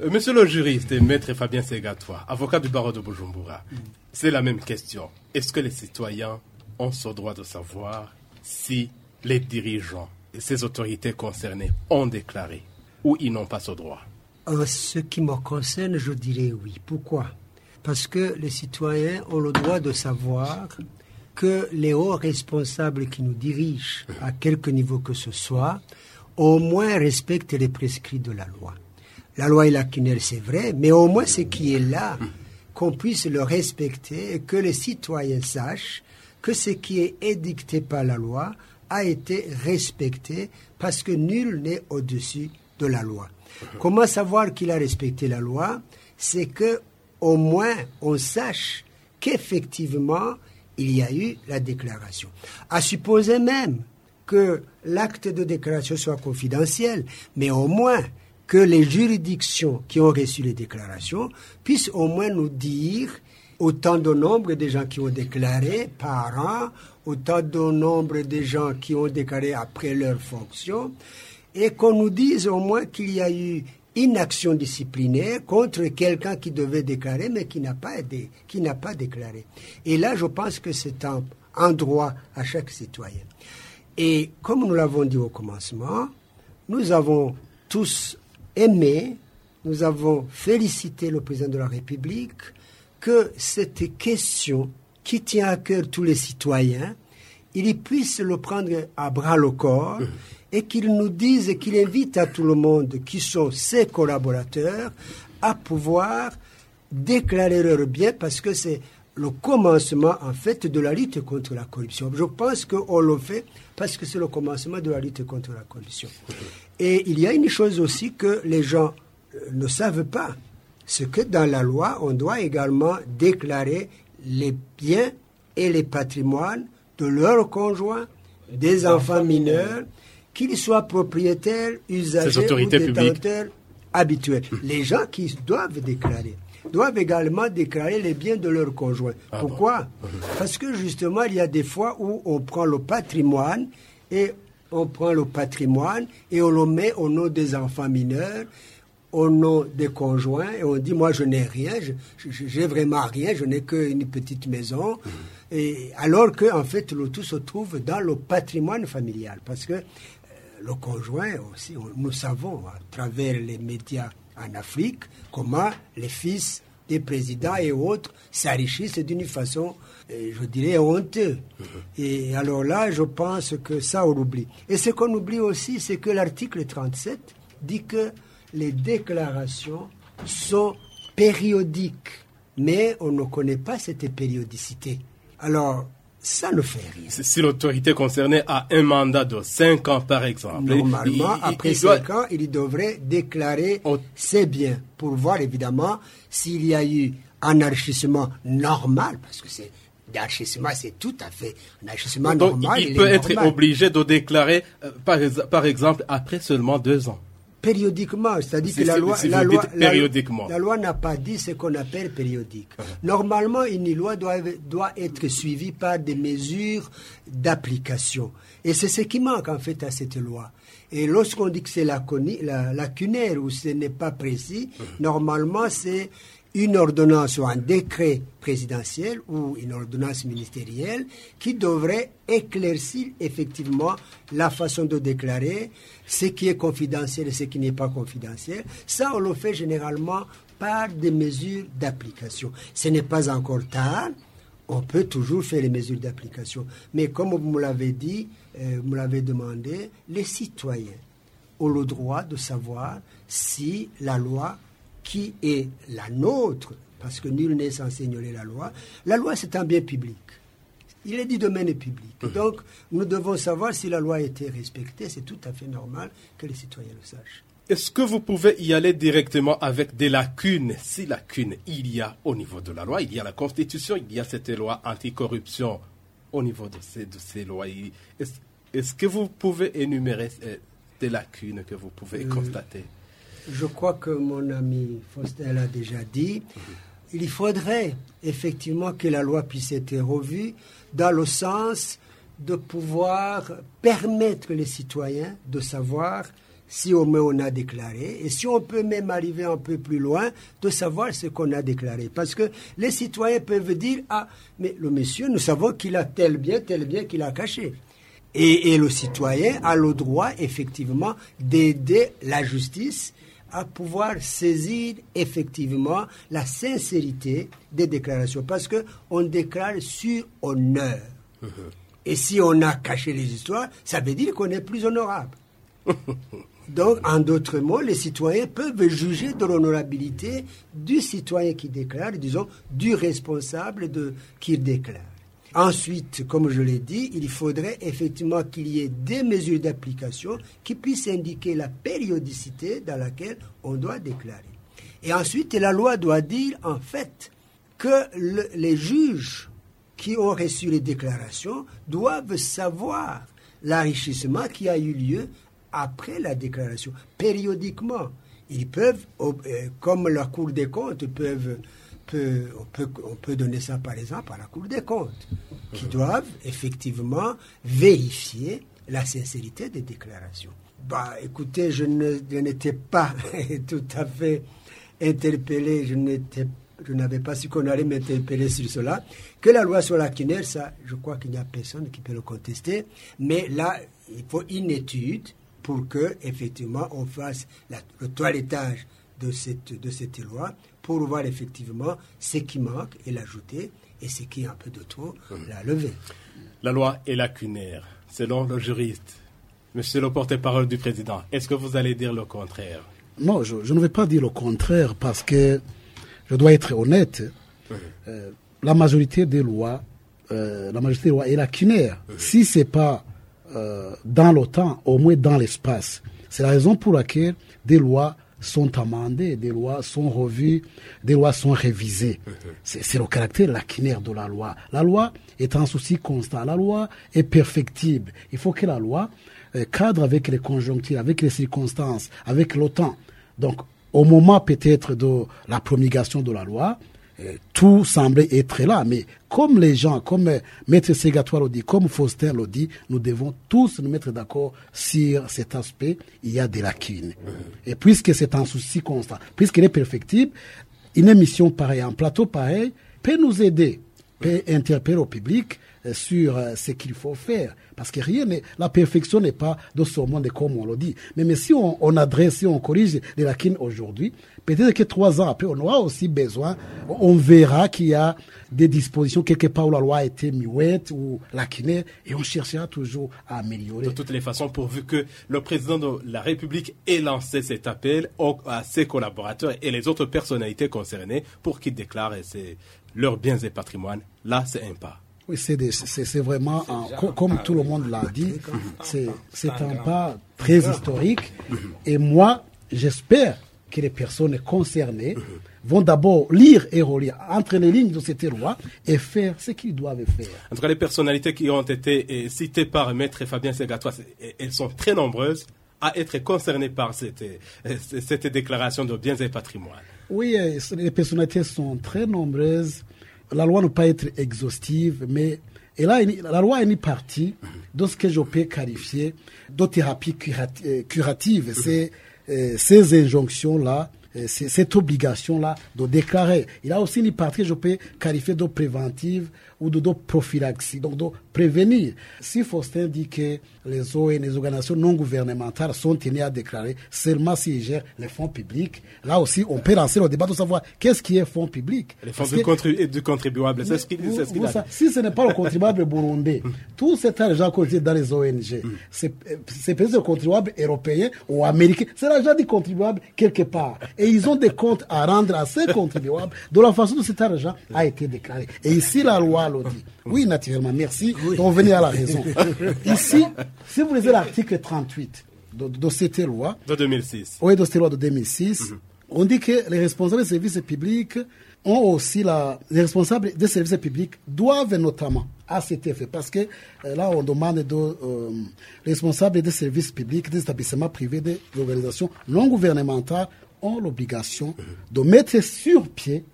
Euh, Monsieur le juriste et maître Fabien Segatois, avocat du barreau de Bujumbura, c'est la même question. Est-ce que les citoyens ont ce droit de savoir si les dirigeants et ces autorités concernées ont déclaré ou ils n'ont pas ce droit? En ce qui me concerne, je dirais oui. Pourquoi? Parce que les citoyens ont le droit de savoir que les hauts responsables qui nous dirigent, à quelque niveau que ce soit, au moins respectent les prescrits de la loi. La loi est lacunaire, c'est vrai, mais au moins ce qui est là, qu'on puisse le respecter et que les citoyens sachent que ce qui est édicté par la loi a été respecté parce que nul n'est au-dessus de la loi. Comment savoir qu'il a respecté la loi? C'est que au moins on sache qu'effectivement il y a eu la déclaration. À supposer même que l'acte de déclaration soit confidentiel, mais au moins que les juridictions qui ont reçu les déclarations puissent au moins nous dire autant de nombre de gens qui ont déclaré par an, autant de nombre de gens qui ont déclaré après leur fonction, et qu'on nous dise au moins qu'il y a eu une action disciplinaire contre quelqu'un qui devait déclarer mais qui n'a pas, dé- qui n'a pas déclaré. Et là, je pense que c'est un, droit à chaque citoyen. Et comme nous l'avons dit au commencement, nous avons tous aimé, nous avons félicité le président de la République que cette question qui tient à cœur tous les citoyens, il puisse le prendre à bras le corps et qu'il nous dise et qu'il invite à tout le monde qui sont ses collaborateurs à pouvoir déclarer leurs biens parce que c'est le commencement en fait de la lutte contre la corruption. Je pense qu'on le fait parce que c'est le commencement de la lutte contre la corruption. Et il y a une chose aussi que les gens euh, ne savent pas, c'est que dans la loi, on doit également déclarer les biens et les patrimoines de leurs conjoints, des enfants mineurs, qu'ils soient propriétaires, usagers ou détenteurs habituels. Les gens qui doivent déclarer doivent également déclarer les biens de leurs conjoints. Pourquoi Parce que justement, il y a des fois où on prend le patrimoine et on prend le patrimoine et on le met au nom des enfants mineurs, au nom des conjoints, et on dit, moi, je n'ai rien, je- j'ai vraiment rien, je n'ai qu'une petite maison. Et alors que, en fait, le tout se trouve dans le patrimoine familial. Parce que le conjoint aussi, on- nous savons à travers les médias en Afrique comment les fils des présidents et autres s'enrichissent d'une façon, euh, je dirais, honteuse. Et alors là, je pense que ça, on oublie. Et ce qu'on oublie aussi, c'est que l'article 37 dit que les déclarations sont périodiques, mais on ne connaît pas cette périodicité. Alors, ça ne fait rien. Si l'autorité concernée a un mandat de 5 ans, par exemple, Normalement, il- après il doit- 5 ans, il devrait déclarer Oh. ses biens pour voir évidemment s'il y a eu un enrichissement normal, parce que c'est c'est tout à fait un enrichissement normal. il il peut être normal. obligé de déclarer, euh, par exemple, après seulement deux ans. Périodiquement, c'est-à-dire que la loi, la loi, la- la loi n'a pas dit ce qu'on appelle périodique. Normalement, une loi doit, doit être suivie par des mesures d'application. Et c'est ce qui manque en fait à cette loi. Et lorsqu'on dit que c'est laconi- la- lacunaire ou ce n'est pas précis, normalement c'est une ordonnance ou un décret présidentiel ou une ordonnance ministérielle qui devrait éclaircir effectivement la façon de déclarer ce qui est confidentiel et ce qui n'est pas confidentiel. Ça, on le fait généralement par des mesures d'application. Ce n'est pas encore tard. On peut toujours faire les mesures d'application. Mais comme vous me l'avez dit, euh, vous me l'avez demandé, les citoyens ont le droit de savoir si la loi qui est la nôtre, parce que nul n'est censé ignorer la loi, la loi c'est un bien public. Il est du domaine public. Mhm. Donc, nous devons savoir si la loi a été respectée. C'est tout à fait normal que les citoyens le sachent. Est-ce que vous pouvez y aller directement avec des lacunes? Si lacunes il y a au niveau de la loi, il y a la Constitution, il y a cette loi anticorruption au niveau de ces, de ces lois. Est-ce est-ce que vous pouvez énumérer euh, des lacunes que vous pouvez Euh, constater? Je crois que mon ami Faustin l'a déjà dit. Il faudrait effectivement que la loi puisse être revue dans le sens de pouvoir permettre les citoyens de savoir si au moins on a déclaré et si on peut même arriver un peu plus loin de savoir ce qu'on a déclaré. Parce que les citoyens peuvent dire Ah, mais le monsieur, nous savons qu'il a tel bien, tel bien qu'il a caché. Et le citoyen a le droit, effectivement, d'aider la justice à pouvoir saisir effectivement la sincérité des déclarations. Parce qu'on déclare sur honneur. Et si on a caché les histoires, ça veut dire qu'on est plus honorable. Donc, en d'autres mots, les citoyens peuvent juger de l'honorabilité du citoyen qui déclare, disons, du responsable de, qui déclare. Ensuite, comme je l'ai dit, il faudrait effectivement qu'il y ait des mesures d'application qui puissent indiquer la périodicité dans laquelle on doit déclarer. Et ensuite, la loi doit dire, en fait, que le- les juges qui ont reçu les déclarations doivent savoir l'enrichissement qui a eu lieu après la déclaration, périodiquement. Ils peuvent, euh, comme la Cour des comptes, peuvent, peut- on, peut, on peut donner ça par exemple à la Cour des comptes, qui doivent effectivement vérifier la sincérité des déclarations. Bah, écoutez, je n'étais pas tout à fait interpellé, je n'étais je n'avais pas su qu'on allait m'interpeller sur cela. Que la loi soit lacunaire, ça, je crois qu'il n'y a personne qui peut le contester. Mais là, il faut une étude pour que, effectivement, on fasse la- le toilettage de cette, de cette loi pour voir effectivement ce qui manque et l'ajouter et ce qui est un peu de trop, la lever. La loi est lacunaire, selon le juriste. Monsieur le porte-parole du président, est-ce que vous allez dire le contraire? Non, je, je ne vais pas dire le contraire parce que je dois être honnête. Euh, la majorité des lois, euh, la majorité des lois est lacunaire. Si c'est pas euh, dans le temps, au moins dans l'espace. C'est la raison pour laquelle des lois sont amendées, des lois sont revues, des lois sont révisées. C'est c'est le caractère lacunaire de la loi. La loi est un souci constant. La loi est perfectible. Il faut que la loi euh, cadre avec les conjonctures, avec les circonstances, avec le temps. Donc, au moment peut-être de la promulgation de la loi, tout semblait être là. Mais comme les gens, comme euh, Maître Ségatoire le dit, comme Faustin le dit, nous devons tous nous mettre d'accord sur cet aspect. Il y a des lacunes. Et puisque c'est un souci constant, puisqu'il est perfectible, une émission pareille, un plateau pareil, peut nous aider, peut interpeller au public euh, sur euh, ce qu'il faut faire. Parce que rien n'est, la perfection n'est pas de ce monde comme on le dit. Mais, mais si on, on adresse, si on corrige les lacunes aujourd'hui, peut-être que trois ans après, on aura aussi besoin, on verra qu'il y a des dispositions quelque part où la loi a été muette ou lacunaire et on cherchera toujours à améliorer. De toutes les façons, pourvu que le président de la République ait lancé cet appel à ses collaborateurs et les autres personnalités concernées pour qu'ils déclarent leurs biens et patrimoines, là, c'est un pas. C'est vraiment, un- comme tout le monde l'a dit, c'est un pas très historique. Et moi, j'espère que les personnes concernées vont d'abord lire et relire entre les lignes de cette loi et faire ce qu'ils doivent faire. En tout cas, les personnalités qui ont été citées par Maître Fabien Segatois, c'est- elles sont très nombreuses à être concernées par cette, cette déclaration de biens et patrimoines. Oui, les personnalités sont très nombreuses. La loi ne peut pas être exhaustive, mais et là, la loi est une partie de ce que je peux qualifier de thérapie euh, curative. C'est euh, ces injonctions-là euh, cette obligation-là de déclarer. Il y a aussi une partie que je peux qualifier de préventive ou de, de prophylaxie, donc de prévenir. Si Faustin dit que les ONG, les organisations non gouvernementales sont tenues à déclarer seulement s'ils gèrent les fonds publics, là aussi, on peut lancer le débat de savoir qu'est-ce qui est fonds public. Les fonds du, que- contribu- du contribuable, c'est ce qu'il ce vous a si ce n'est pas le contribuable burundais, tout cet argent qu'on dans les ONG, c'est c'est peut-être le contribuable européen ou américain, c'est l'argent du contribuable quelque part. Et ils ont des comptes à rendre à ces contribuables de la façon dont cet argent a été déclaré. Et ici, la loi Oui, naturellement, merci. De revenir à la raison. Ici, si vous lisez l'article 38 de, de cette loi, de 2006. oui, de cette loi de 2006, on dit que les responsables des services publics ont aussi la, les responsables des services publics doivent notamment à cet effet, parce que euh, là on demande de euh, les responsables des services publics, des établissements privés, des organisations non gouvernementales ont l'obligation de mettre sur pied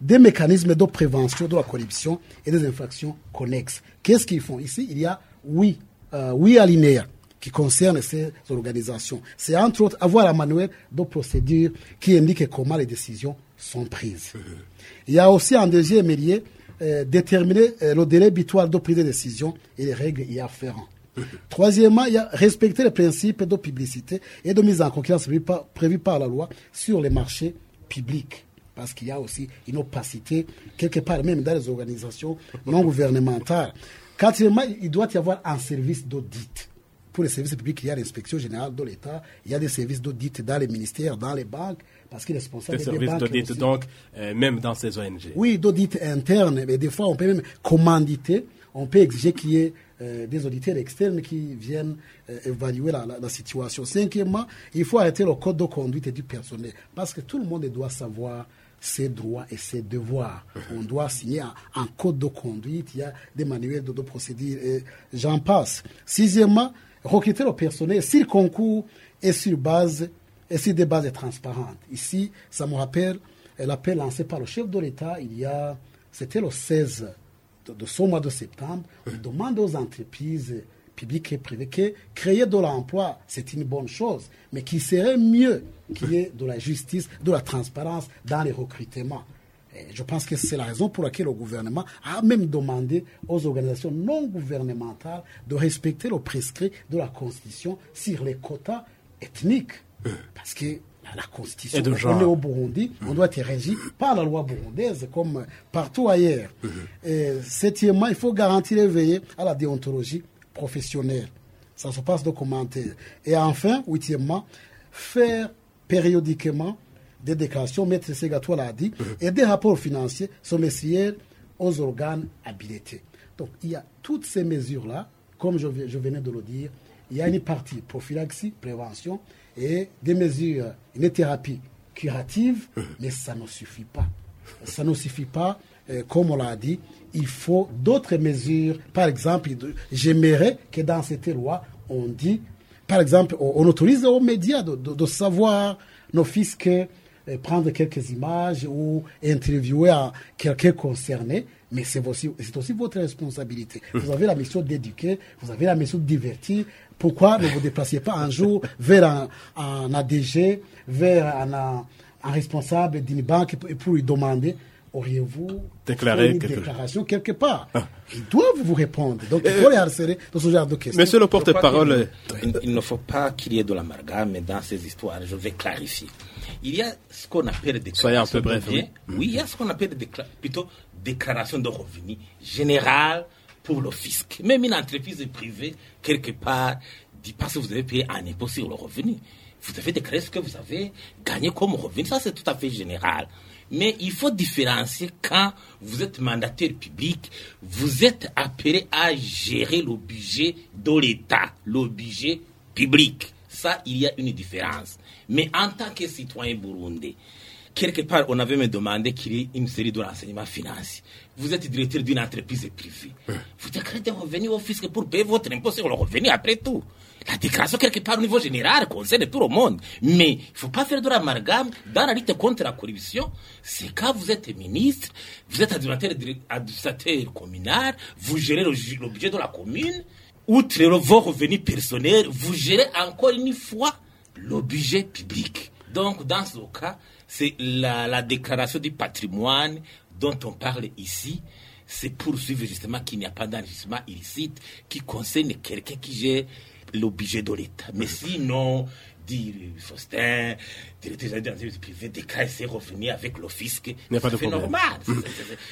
des mécanismes de prévention de la corruption et des infractions connexes. Qu'est-ce qu'ils font Ici, il y a huit, euh, huit alinéas qui concernent ces organisations. C'est entre autres avoir un manuel de procédure qui indique comment les décisions sont prises. Il y a aussi en deuxième lieu euh, déterminer euh, le délai butoir de prise de décision et les règles y afférentes. Troisièmement, il y a respecter les principes de publicité et de mise en concurrence prévus par, prévus par la loi sur les marchés publics. Parce qu'il y a aussi une opacité, quelque part même dans les organisations non gouvernementales. Quatrièmement, il doit y avoir un service d'audit. Pour les services publics, il y a l'inspection générale de l'État, il y a des services d'audit dans les ministères, dans les banques, parce qu'il est responsable Des services d'audit, donc, euh, même dans ces ONG. Oui, d'audit interne, mais des fois on peut même commanditer, on peut exiger qu'il y ait euh, des auditeurs externes qui viennent euh, évaluer la, la- la situation. Cinquièmement, il faut arrêter le code de conduite du personnel, parce que tout le monde doit savoir ses droits et ses devoirs. On doit signer un, code de conduite, il y a des manuels de, de procédure, et j'en passe. Sixièmement, recruter le personnel s'il concourt et sur base et sur des bases transparentes. Ici, ça me rappelle l'appel lancé par le chef de l'État il y a, c'était le 16 de, de ce mois de septembre. On demande aux entreprises publiques et privées que créer de l'emploi, c'est une bonne chose, mais qu'il serait mieux qu'il y ait de la justice, de la transparence dans les recrutements. Et je pense que c'est la raison pour laquelle le gouvernement a même demandé aux organisations non gouvernementales de respecter le prescrit de la Constitution sur les quotas ethniques. Parce que la, Constitution, de on est au Burundi, on doit être régi par la loi burundaise comme partout ailleurs. Et septièmement, il faut garantir et veiller à la déontologie professionnelle. Ça se passe de commentaires. Et enfin, huitièmement, faire périodiquement des déclarations, Maître Segato l'a dit, et des rapports financiers semestriels aux organes habilités. Donc, il y a toutes ces mesures-là, comme je, je venais de le dire, il y a une partie prophylaxie, prévention, et des mesures, une thérapie curative, mais ça ne suffit pas. Ça ne suffit pas, euh, comme on l'a dit, il faut d'autres mesures. Par exemple, j'aimerais que dans cette loi, on dit, par exemple, on, on autorise aux médias de, de- de savoir, nos fils, que euh, prendre quelques images ou interviewer un- quelqu'un concerné, mais c'est aussi, votre responsabilité. Vous avez la mission d'éduquer, vous avez la mission de divertir. Pourquoi ne vous déplaciez pas un jour vers un, un ADG, vers un, un- un responsable d'une banque pour, pour lui demander auriez-vous Déclarer fait une quelque chose. déclaration quelque part Ils doivent vous répondre. Donc il faut les harceler de ce genre de questions. Monsieur le porte-parole, qu'il- Il, il ne faut pas qu'il y ait de l'amalgame dans ces histoires. Je vais clarifier. Il y a ce qu'on appelle des Soyez un peu bref, biens. Oui, il y a ce qu'on appelle des décla- plutôt déclaration de revenus générale pour le fisc. Même une entreprise privée, quelque part, dit pas que vous avez payé un impôt sur le revenu. Vous avez déclaré ce que vous avez gagné comme revenu. Ça, c'est tout à fait général. Mais il faut différencier quand vous êtes mandataire public, vous êtes appelé à gérer le budget de l'État, le budget public. Ça, il y a une différence. Mais en tant que citoyen burundais, quelque part, on avait me demandé qu'il y ait une série de renseignements financiers. Vous êtes directeur d'une entreprise privée. Vous déclarez des revenus au fisc pour payer votre impôt sur le revenu après tout. La déclaration, quelque part, au niveau général, concerne tout le monde. Mais il ne faut pas faire de l'amalgame dans la lutte contre la corruption. C'est quand vous êtes ministre, vous êtes administrateur, administrateur communal, vous gérez le, le budget de la commune, outre vos revenus personnels, vous gérez encore une fois le budget public. Donc, dans ce cas, c'est la, la déclaration du patrimoine dont on parle ici. C'est pour suivre justement qu'il n'y a pas d'enrichissement illicite qui concerne quelqu'un qui gère l'objet de l'État. Mais sinon, dire Faustin, directeur des privés, déclarer ses revenus avec le fisc, c'est normal.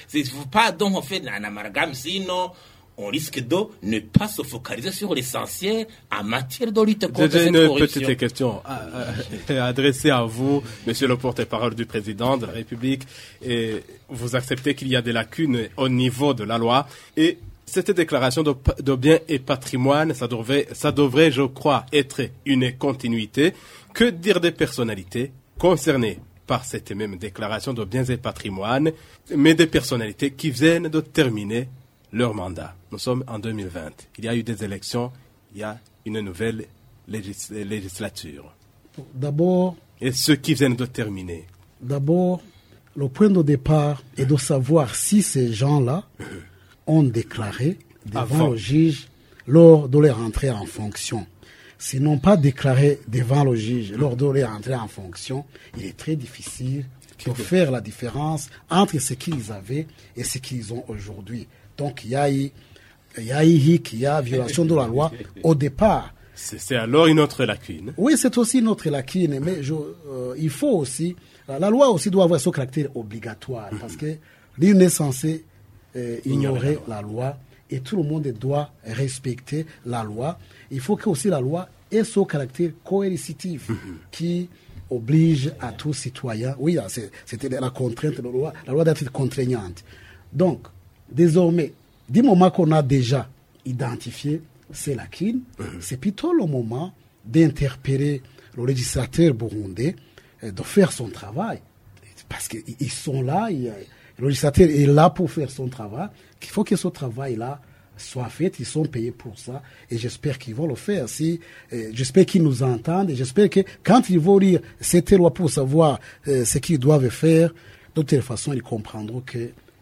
C'est pas donc on fait un amalgame, sinon on risque de ne pas se focaliser sur l'essentiel en matière de lutte contre J'ai cette une corruption. petite question à- à- adressée à vous, monsieur le porte-parole du président de la République. Et vous acceptez qu'il y a des lacunes au niveau de la loi. Et cette déclaration de biens et patrimoine, ça devrait, ça devrait, je crois, être une continuité. Que dire des personnalités concernées par cette même déclaration de biens et patrimoine, mais des personnalités qui viennent de terminer leur mandat. Nous sommes en 2020. Il y a eu des élections, il y a une nouvelle légis- législature. D'abord, Et ceux qui viennent de terminer, D'abord, le point de départ est de savoir si ces gens-là ont déclaré devant Avant. le juge lors de leur entrée en fonction. S'ils n'ont pas déclaré devant le juge lors de leur entrée en fonction, il est très difficile de faire la différence entre ce qu'ils avaient et ce qu'ils ont aujourd'hui. Donc il y a eu, il y a eu hic, il y a violation de la loi au départ. c'est alors une autre lacune. Oui, c'est aussi notre lacune, mais je, euh, il faut aussi, la la loi aussi doit avoir son caractère obligatoire, parce que l'une est censé euh, ignorer la loi. et tout le monde doit respecter la loi. Il faut que aussi la loi ait son caractère coercitif qui oblige à tout citoyen. Oui, c'est- c'était la contrainte de la loi. La loi doit être contraignante. Donc, désormais, du moment qu'on a déjà identifié ces lacunes, c'est plutôt le moment d'interpeller le législateur burundais, euh, de faire son travail. Parce qu'ils sont là, il le législateur est là pour faire son travail, qu'il faut que ce travail-là soit fait, ils sont payés pour ça, et j'espère qu'ils vont le faire. Si, euh, j'espère qu'ils nous entendent, et j'espère que quand ils vont lire cette loi pour savoir euh, ce qu'ils doivent faire, de toute façon, ils comprendront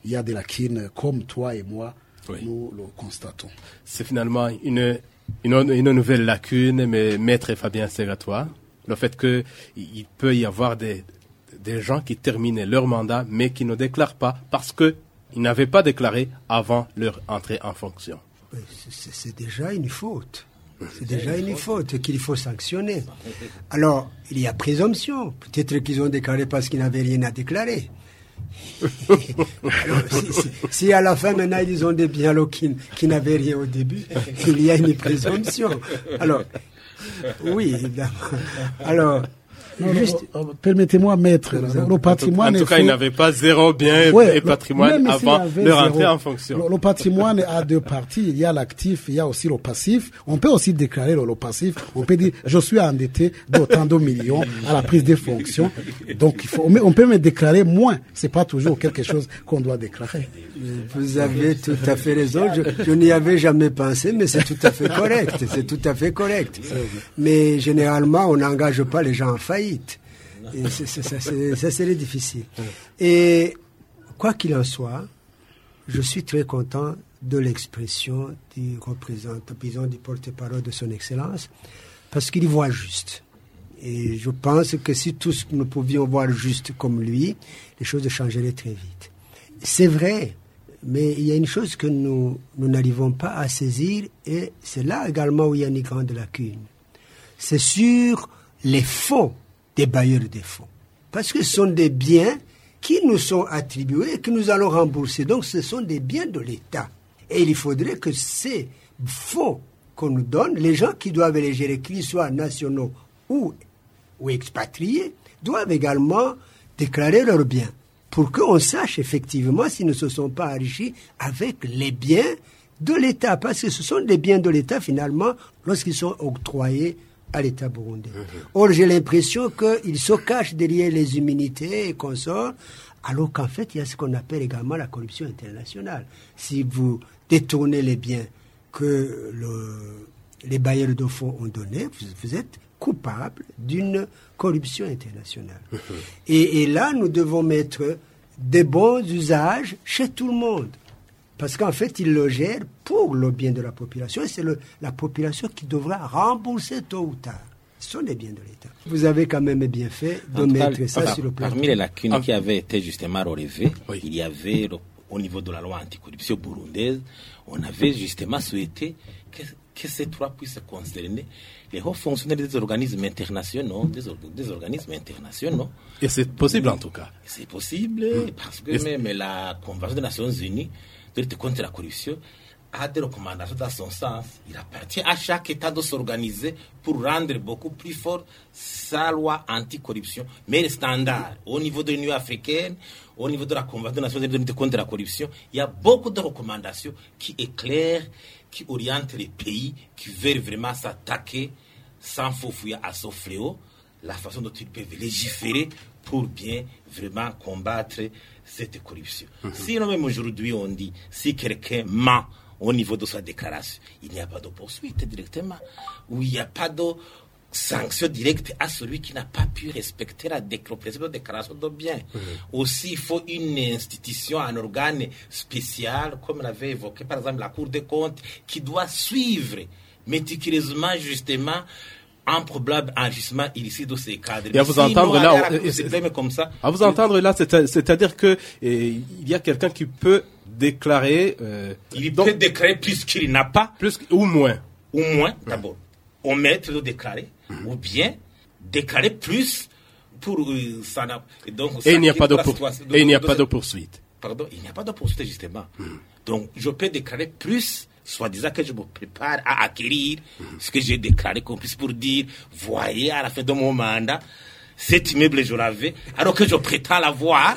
qu'il y a des lacunes comme toi et moi, Oui. nous le constatons. C'est finalement une, une, une nouvelle lacune, mais maître Fabien Segatois, le fait qu'il il peut y avoir des, des gens qui terminent leur mandat, mais qui ne déclarent pas parce qu'ils n'avaient pas déclaré avant leur entrée en fonction. C'est déjà une faute. C'est déjà une faute qu'il faut sanctionner. Alors, il y a présomption. Peut-être qu'ils ont déclaré parce qu'ils n'avaient rien à déclarer. Si, si- à la fin, maintenant, ils ont des biens qui, qui n'avaient rien au début, il y a une présomption. Alors, oui, évidemment. Alors, juste, euh, Permettez-moi, maître, le, le patrimoine en tout cas, fait- ils n'avaient pas zéro bien Ouais, et le- patrimoine avant zéro, entrée en fonction. Le, le patrimoine a deux parties. Il y a l'actif, il y a aussi le passif. On peut aussi déclarer le, le passif. On peut dire, je suis endetté d'autant de millions à la prise des fonctions. Donc, il faut, mais on peut me déclarer moins. C'est pas toujours quelque chose qu'on doit déclarer. Vous avez tout à fait raison. Je, je n'y avais jamais pensé, mais c'est tout à fait correct. C'est tout à fait correct. Mais généralement, on n'engage pas les gens en faillite. Et ça, serait difficile. Et quoi qu'il en soit, je suis très content de l'expression du représentant, disons, du porte-parole de son Excellence, parce qu'il voit juste. Et je pense que si tous nous pouvions voir juste comme lui, les choses changeraient très vite. C'est vrai, mais il y a une chose que nous nous n'arrivons pas à saisir, et c'est là également où il y a une grande lacune. C'est sur les fonds des bailleurs des fonds. Parce que ce sont des biens qui nous sont attribués et que nous allons rembourser. Donc ce sont des biens de l'État. Et il faudrait que ces fonds qu'on nous donne, les gens qui doivent les gérer, qu'ils soient nationaux ou, ou expatriés, doivent également déclarer leurs biens pour qu'on sache effectivement s'ils ne se sont pas enrichis avec les biens de l'État. Parce que ce sont des biens de l'État finalement lorsqu'ils sont octroyés à l'État burundais. Or, j'ai l'impression qu'ils se cachent derrière les immunités et consorts, alors qu'en fait, il y a ce qu'on appelle également la corruption internationale. Si vous détournez les biens que le- les bailleurs de fonds ont donnés, vous, vous êtes coupable d'une corruption internationale. Et, et là, nous devons mettre des bons usages chez tout le monde. Parce qu'en fait, ils le gèrent pour le bien de la population et c'est le- la population qui devra rembourser tôt ou tard. Ce sont des biens de l'État. Vous avez quand même bien fait de En tout cas, mettre ça enfin, sur le plan. Parmi les lacunes Ah. qui avaient été justement relevées, Oui. il y avait le- au niveau de la loi anticorruption burundaise, on avait justement souhaité que, que ces trois puissent concerner les hauts fonctionnaires des organismes internationaux, des, or- des organismes internationaux. Et c'est possible en tout cas. C'est possible parce que même la Convention des Nations Unies de lutte contre la corruption a des recommandations dans son sens. Il appartient à chaque État de s'organiser pour rendre beaucoup plus fort sa loi anticorruption. Mais les standards, au niveau de l'Union africaine, au niveau de la Convention Unies de lutte contre la corruption, il y a beaucoup de recommandations qui éclairent, qui orientent les pays qui veulent vraiment s'attaquer sans faux à ce fléau la façon dont ils peuvent légiférer pour bien vraiment combattre cette corruption. Sinon, même aujourd'hui, on dit, si quelqu'un ment au niveau de sa déclaration, il n'y a pas de poursuite directement, ou il n'y a pas de sanction directe à celui qui n'a pas pu respecter la déclaration de biens. Aussi, il faut une institution, un organe spécial, comme l'avait évoqué par exemple la Cour des comptes, qui doit suivre méticuleusement justement un probable enrichissement illicite de ces cadres. Et à vous entendre là, à on- suprême comme ça, À vous entendre là, c'est- c'est-à-dire que eh, il y a quelqu'un qui peut déclarer euh, il donc, peut déclarer plus qu'il n'a pas, plus ou moins. ou moins, d'abord, omettre de déclarer, ou bien déclarer plus pour euh, ça et donc, ça Et il n'y a pas de pour- poursuite. Pardon, il n'y a pas de poursuite justement. Donc, je peux déclarer plus, soi-disant que je me prépare à acquérir ce que j'ai déclaré, qu'on puisse pour dire, voyez, à la fin de mon mandat, cet immeuble, je l'avais, alors que je prétends l'avoir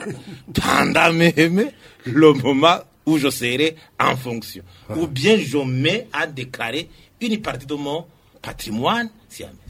pendant même le moment où je serai en fonction. Ou bien je mets à déclarer une partie de mon patrimoine.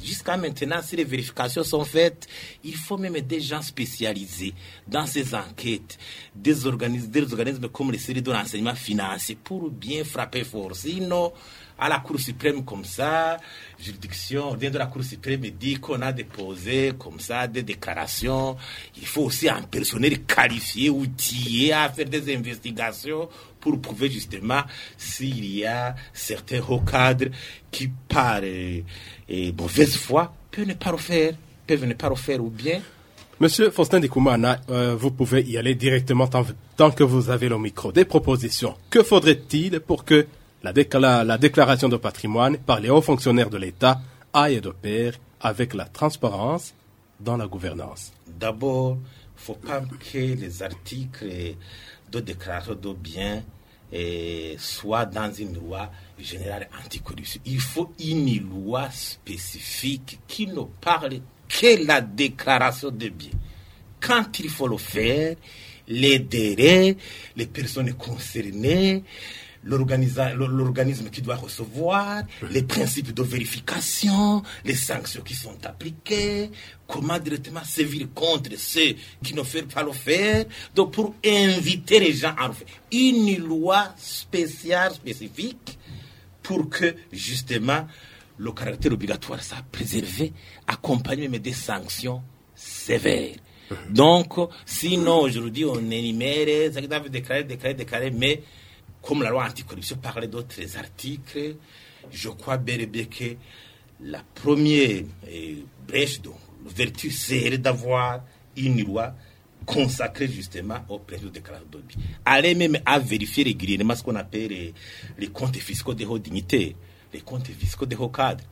Jusqu'à maintenant, si les vérifications sont faites, il faut même des gens spécialisés dans ces enquêtes, des organismes, des organismes comme les séries de renseignement financier pour bien frapper fort. Sinon, à la Cour suprême comme ça, juridiction, on vient de la Cour suprême dit qu'on a déposé comme ça des déclarations. Il faut aussi un personnel qualifié, outillé à faire des investigations pour prouver justement s'il y a certains hauts cadres qui, par euh, mauvaise foi, peuvent ne pas le faire, peuvent ne pas ou bien Monsieur Faustin Dikoumana, euh, vous pouvez y aller directement tant, tant que vous avez le micro. Des propositions. Que faudrait-il pour que la, décla- la déclaration de patrimoine par les hauts fonctionnaires de l'État aille de pair avec la transparence dans la gouvernance? D'abord, il ne faut pas que les articles de déclaration de biens eh, soient dans une loi générale anticorruption. Il faut une loi spécifique qui ne parle que la déclaration de biens. Quand il faut le faire, les délais, les personnes concernées, l'organisme qui doit recevoir, les principes de vérification, les sanctions qui sont appliquées, comment directement sévir contre ceux qui ne veulent pas le faire. Donc pour inviter les gens à le faire. Une loi spéciale, spécifique, pour que justement le caractère obligatoire soit préservé, accompagné mais des sanctions sévères. Donc, sinon aujourd'hui on énumère, déclarer, déclarer, déclarer, mais comme la loi anticorruption parlait d'autres articles, je crois bel et bien que la première euh, brèche de vertu serait d'avoir une loi consacrée justement au principe de de biens. Aller même à vérifier régulièrement ce qu'on appelle les, comptes fiscaux des hauts dignitaires, les comptes fiscaux des hauts cadres.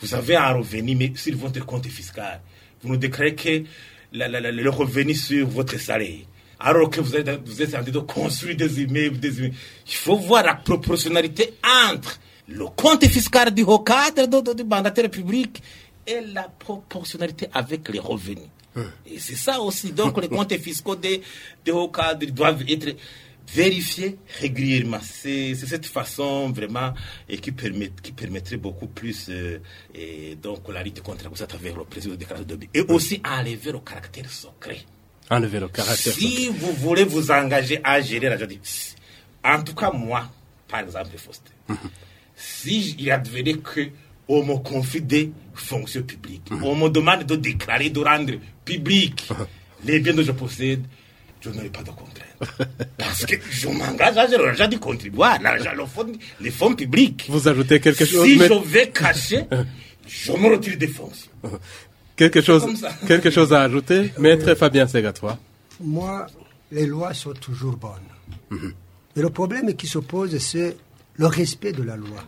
Vous avez un revenu sur votre compte fiscal. Vous nous déclarez que le revenu sur votre salaire. Alors que vous êtes, en train de construire des immeubles, des immeubles. Il faut voir la proportionnalité entre le compte fiscal du haut cadre de- de- du mandataire public et la proportionnalité avec les revenus. Et c'est ça aussi. Donc, les comptes fiscaux des, des hauts cadres doivent être vérifiés régulièrement. C'est c'est cette façon vraiment et qui, permet, qui permettrait beaucoup plus euh, et donc la lutte contre la corruption à travers le président de déclaration de. Et aussi enlever le caractère secret. Enlever le caractère. Si vous voulez vous engager à gérer la justice, en tout cas moi, par exemple, Faustin, si il advenait que on me confie des fonctions publiques, on me demande de déclarer, de rendre public les biens que je possède, je n'aurai pas de contrainte. Parce que je m'engage à gérer l'argent du contribuable, l'argent, le les fonds publics. Vous ajoutez quelque chose Si mais- je vais cacher, je me retire des fonctions. Quelque chose, quelque chose à ajouter Maître Fabien Segatois. Moi, les lois sont toujours bonnes. Mais le problème qui se pose, c'est le respect de la loi.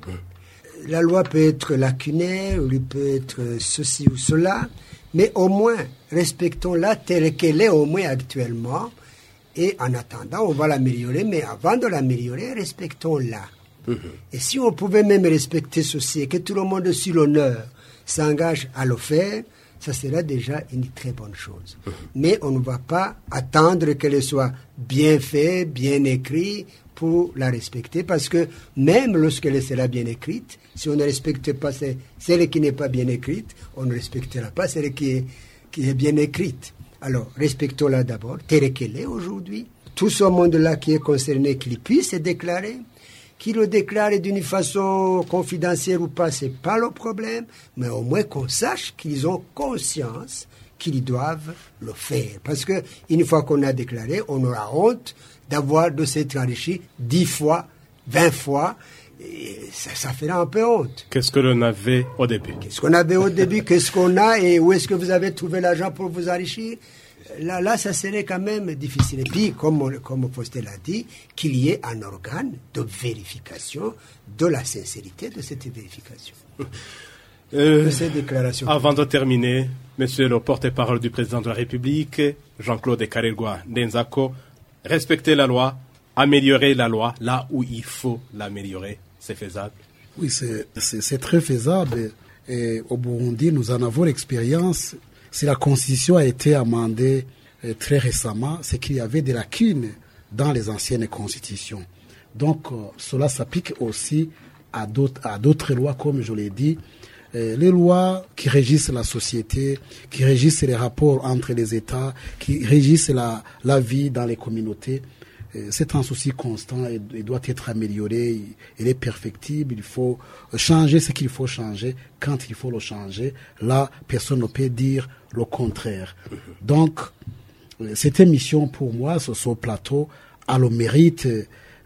La loi peut être lacunaire, ou elle peut être ceci ou cela, mais au moins, respectons-la telle qu'elle est au moins actuellement. Et en attendant, on va l'améliorer, mais avant de l'améliorer, respectons-la. Et si on pouvait même respecter ceci et que tout le monde sur l'honneur s'engage à le faire, ça serait déjà une très bonne chose. Mais on ne va pas attendre qu'elle soit bien faite, bien écrite pour la respecter, parce que même lorsqu'elle sera bien écrite, si on ne respecte pas ce- celle qui n'est pas bien écrite, on ne respectera pas celle qui est, qui est bien écrite. Alors, respectons-la d'abord, telle qu'elle est aujourd'hui. Tout ce monde-là qui est concerné, qu'il puisse se déclarer, qu'il le déclare d'une façon confidentielle ou pas, c'est pas le problème, mais au moins qu'on sache qu'ils ont conscience qu'ils doivent le faire. Parce que une fois qu'on a déclaré, on aura honte d'avoir de s'être enrichi dix fois, vingt fois, et ça, ça fera un peu honte. Qu'est-ce que l'on avait au début? Qu'est-ce qu'on avait au début, qu'est-ce qu'on a? Et où est-ce que vous avez trouvé l'argent pour vous enrichir? Là, là, ça serait quand même difficile. Et puis, comme, on- comme Faustin l'a dit, qu'il y ait un organe de vérification de la sincérité de cette vérification, Euh, de ces déclarations. Avant de terminer, Monsieur le porte-parole du président de la République, Jean-Claude Karelgwa Ndenzako, respecter la loi, améliorer la loi là où il faut l'améliorer, c'est faisable. Oui, c'est- très faisable. Et au Burundi, nous en avons l'expérience. Si la Constitution a été amendée euh, très récemment, c'est qu'il y avait des lacunes dans les anciennes constitutions. Donc, euh, cela s'applique aussi à d'autres lois, comme je l'ai dit. Euh, les lois qui régissent la société, qui régissent les rapports entre les États, qui régissent la, vie dans les communautés, euh, c'est un souci constant et, doit être amélioré. Il, est perfectible. Il faut changer ce qu'il faut changer quand il faut le changer. Là, personne ne peut dire le contraire. Donc, euh, cette émission, pour moi, sur ce plateau, a le mérite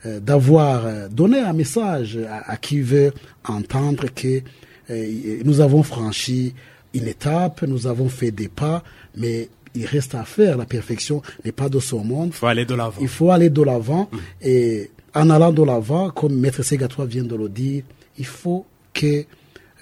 d'avoir donné un message à qui veut entendre que nous avons franchi une étape, nous avons fait des pas, mais il reste à faire. La perfection n'est pas de ce monde. Il faut aller de l'avant. Il faut aller de l'avant. Et en allant de l'avant, comme Maître Segatois vient de le dire, il faut que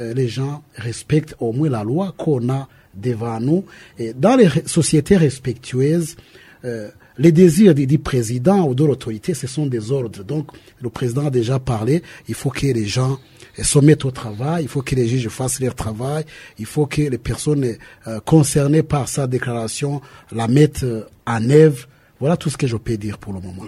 euh, les gens respectent au moins la loi qu'on a devant nous. Et dans les sociétés respectueuses, euh, les désirs du, président ou de l'autorité, ce sont des ordres. Donc, le président a déjà parlé. Il faut que les gens se mettent au travail. Il faut que les juges fassent leur travail. Il faut que les personnes euh, concernées par sa déclaration la mettent euh, en œuvre. Voilà tout ce que je peux dire pour le moment.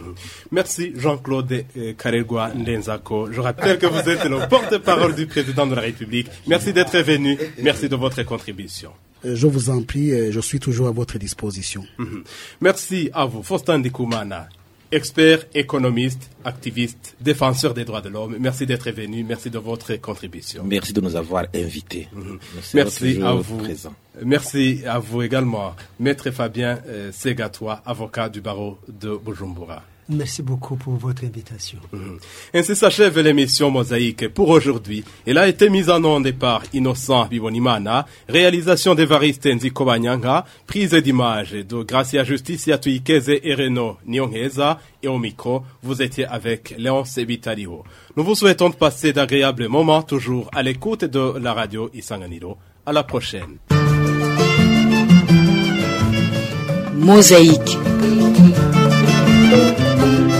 Merci Jean-Claude euh, Karelgwa Ndenzako. Je rappelle que vous êtes le porte-parole du président de la République. Merci d'être venu. Merci de votre contribution. Je vous en prie, je suis toujours à votre disposition. Mhm. Merci à vous, Faustin Dikoumana, expert, économiste, activiste, défenseur des droits de l'homme. Merci d'être venu. Merci de votre contribution. Merci de nous avoir invités. Serons Merci à vous. présents. Merci à vous également, Maître Fabien euh, Segatois, avocat du barreau de Bujumbura. Merci beaucoup pour votre invitation. Ainsi s'achève l'émission Mosaïque pour aujourd'hui. Elle a été mise en onde par Innocent Bibonimana, réalisation d'Evariste Nziko Banyanga, prise d'image de Gracia Justicia Tuikeze et Renaud Nyongheza, et au micro, vous étiez avec Léonce Bitaliho. Nous vous souhaitons de passer d'agréables moments, toujours à l'écoute de la radio Isanganiro. À la prochaine. Mosaïque. thank you